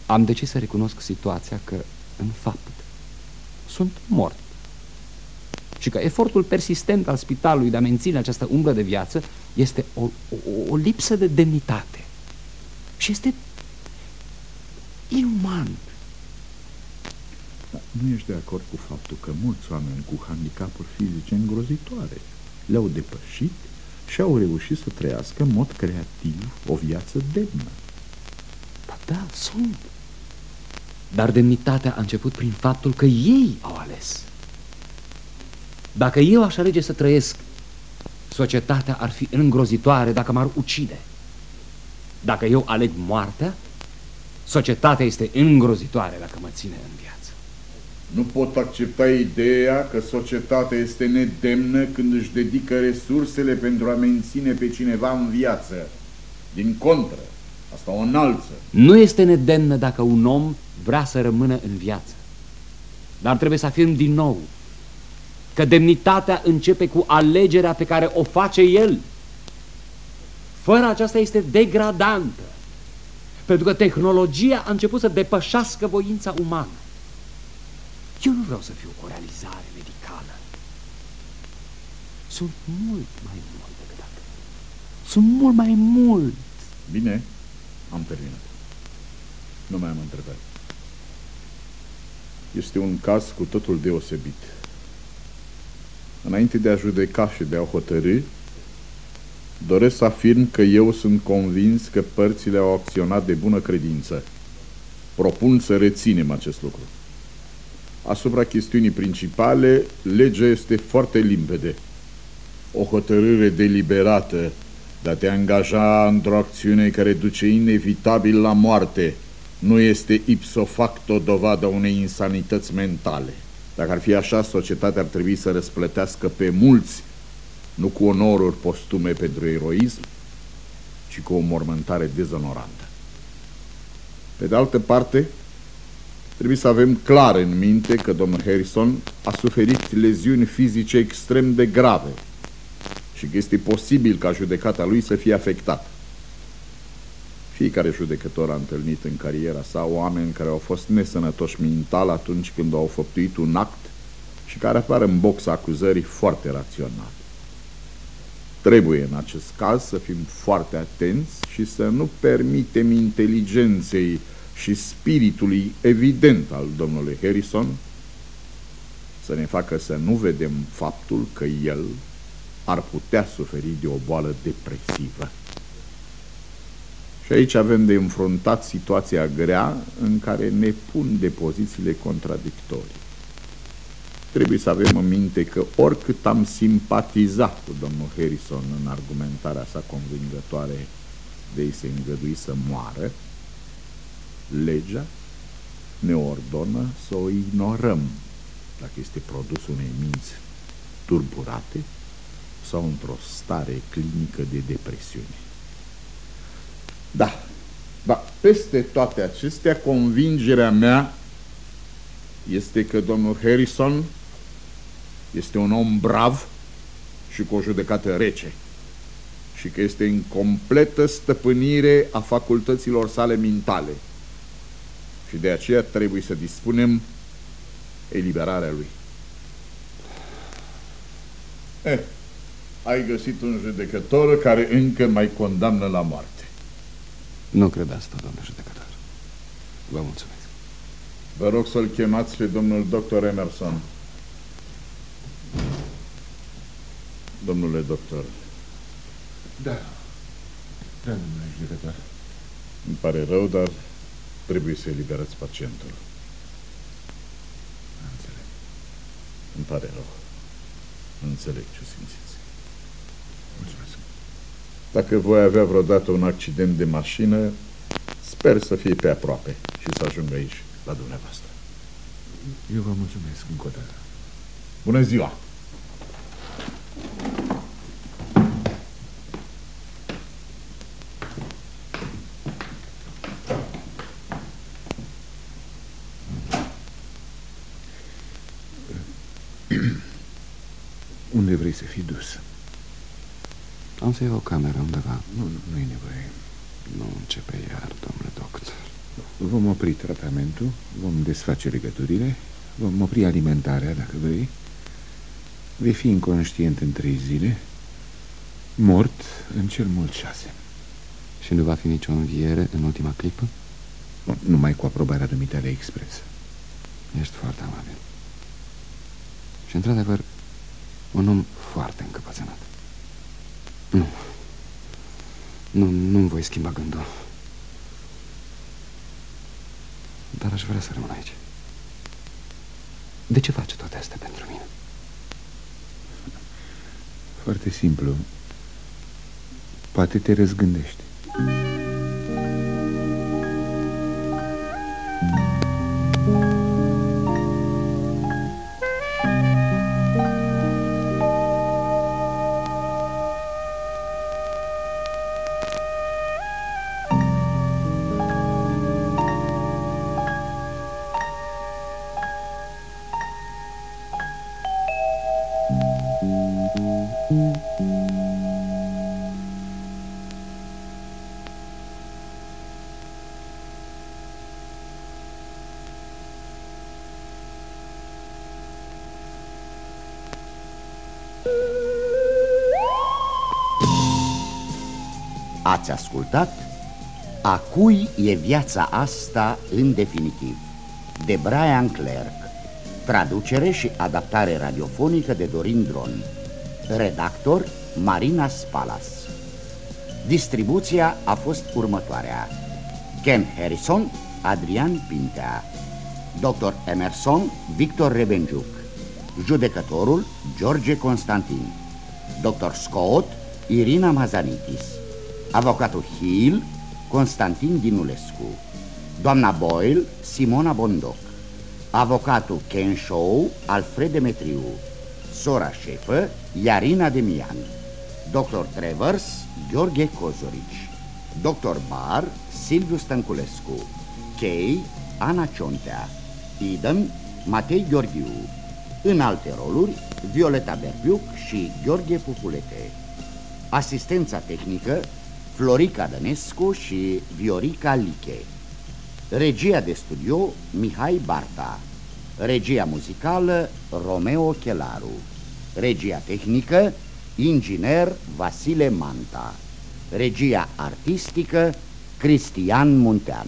am decis să recunosc situația că, în fapt, sunt mort. Și că efortul persistent al spitalului de a menține această umbră de viață este o, o, o lipsă de demnitate. Și este inuman. Dar nu ești de acord cu faptul că mulți oameni cu handicapuri fizice îngrozitoare le-au depășit și au reușit să trăiască în mod creativ o viață demnă. Ba da, sunt. Dar demnitatea a început prin faptul că ei au ales. Dacă eu aș alege să trăiesc, societatea ar fi îngrozitoare dacă m-ar ucide. Dacă eu aleg moartea, societatea este îngrozitoare dacă mă ține în viață. Nu pot accepta ideea că societatea este nedemnă când își dedică resursele pentru a menține pe cineva în viață. Din contră, asta o înalță. Nu este nedemnă dacă un om vrea să rămână în viață. Dar trebuie să afirm din nou că demnitatea începe cu alegerea pe care o face el. Fără aceasta este degradantă. Pentru că tehnologia a început să depășească voința umană. Eu nu vreau să fiu o realizare medicală. Sunt mult mai mult decât atât. Sunt mult mai mult. Bine, am terminat. Nu mai am întrebări. Este un caz cu totul deosebit. Înainte de a judeca și de a hotărâ, doresc să afirm că eu sunt convins că părțile au acționat de bună credință. Propun să reținem acest lucru. Asupra chestiunii principale, legea este foarte limpede. O hotărâre deliberată de a te angaja într-o acțiune care duce inevitabil la moarte nu este ipso facto dovada unei insanități mentale. Dacă ar fi așa, societatea ar trebui să răsplătească pe mulți, nu cu onoruri postume pentru eroism, ci cu o mormântare dezonorantă. Pe de altă parte, trebuie să avem clar în minte că domnul Harrison a suferit leziuni fizice extrem de grave și că este posibil ca judecata lui să fie afectată. Fiecare judecător a întâlnit în cariera sa oameni care au fost nesănătoși mental atunci când au făptuit un act și care apar în box acuzării foarte rațional. Trebuie în acest caz să fim foarte atenți și să nu permitem inteligenței și spiritului evident al domnului Harrison să ne facă să nu vedem faptul că el ar putea suferi de o boală depresivă. Și aici avem de înfruntat situația grea în care ne pun de pozițiile contradictorii. Trebuie să avem în minte că oricât am simpatizat cu domnul Harrison în argumentarea sa convingătoare de ei se îngădui să moară, legea ne ordonă să o ignorăm dacă este produs unei minți turburate sau într-o stare clinică de depresiune. Da, da, peste toate acestea, convingerea mea este că domnul Harrison este un om brav și cu o judecată rece și că este în completă stăpânire a facultăților sale mentale și de aceea trebuie să dispunem eliberarea lui. Eh, ai găsit un judecător care încă mai condamnă la moarte. Nu cred asta, domnule judecător. Vă mulțumesc. Vă rog să-l chemați pe domnul doctor Emerson. Domnule doctor. Da. Da, domnule judecător. Îmi pare rău, dar trebuie să eliberați pacientul. Înțeleg. Îmi pare rău. Înțeleg ce simțiți. Mulțumesc. Dacă voi avea vreodată un accident de mașină, sper să fie pe aproape și să ajung aici, la dumneavoastră. Eu vă mulțumesc încă o dată. Bună ziua! Unde vrei să fii dus? Am să iau o cameră undeva. Nu, nu, nu e nevoie. Nu începe iar, domnule doctor. Vom opri tratamentul, vom desface legăturile, vom opri alimentarea, dacă vrei. Vei fi inconștient în trei zile, mort în cel mult șase. Și nu va fi nicio înviere în ultima clipă? Nu, numai cu aprobarea dumitale expres. Ești foarte amabil. Și într-adevăr, un om foarte încăpățânat. Nu. Nu, nu-mi voi schimba gândul. Dar aș vrea să rămân aici. De ce face toate astea pentru mine? Foarte simplu. Poate te răzgândești. Ați ascultat? A cui e viața asta în definitiv? De Brian Clerk Traducere și adaptare radiofonică de Dorin Dron. Redactor Marina Spalas. Distribuția a fost următoarea. Ken Harrison, Adrian Pintea. Dr. Emerson, Victor Rebenjuc. Judecătorul, George Constantin. Dr. Scott, Irina Mazanitis Avocatul Hill, Constantin Dinulescu. Doamna Boyle, Simona Bondoc. Avocatul Ken Show, Alfred Demetriu. Sora șefă, Iarina Demian. Dr. Travers, Gheorghe Cozorici. Dr. Bar, Silviu Stănculescu. Kay, Ana Ciontea Eden, Matei Gheorghiu. În alte roluri, Violeta Berbiuc și Gheorghe Pupulete Asistența tehnică Florica Dănescu și Viorica Liche. Regia de studio Mihai Barta. Regia muzicală Romeo Chelaru. Regia tehnică Inginer Vasile Manta. Regia artistică Cristian Muntean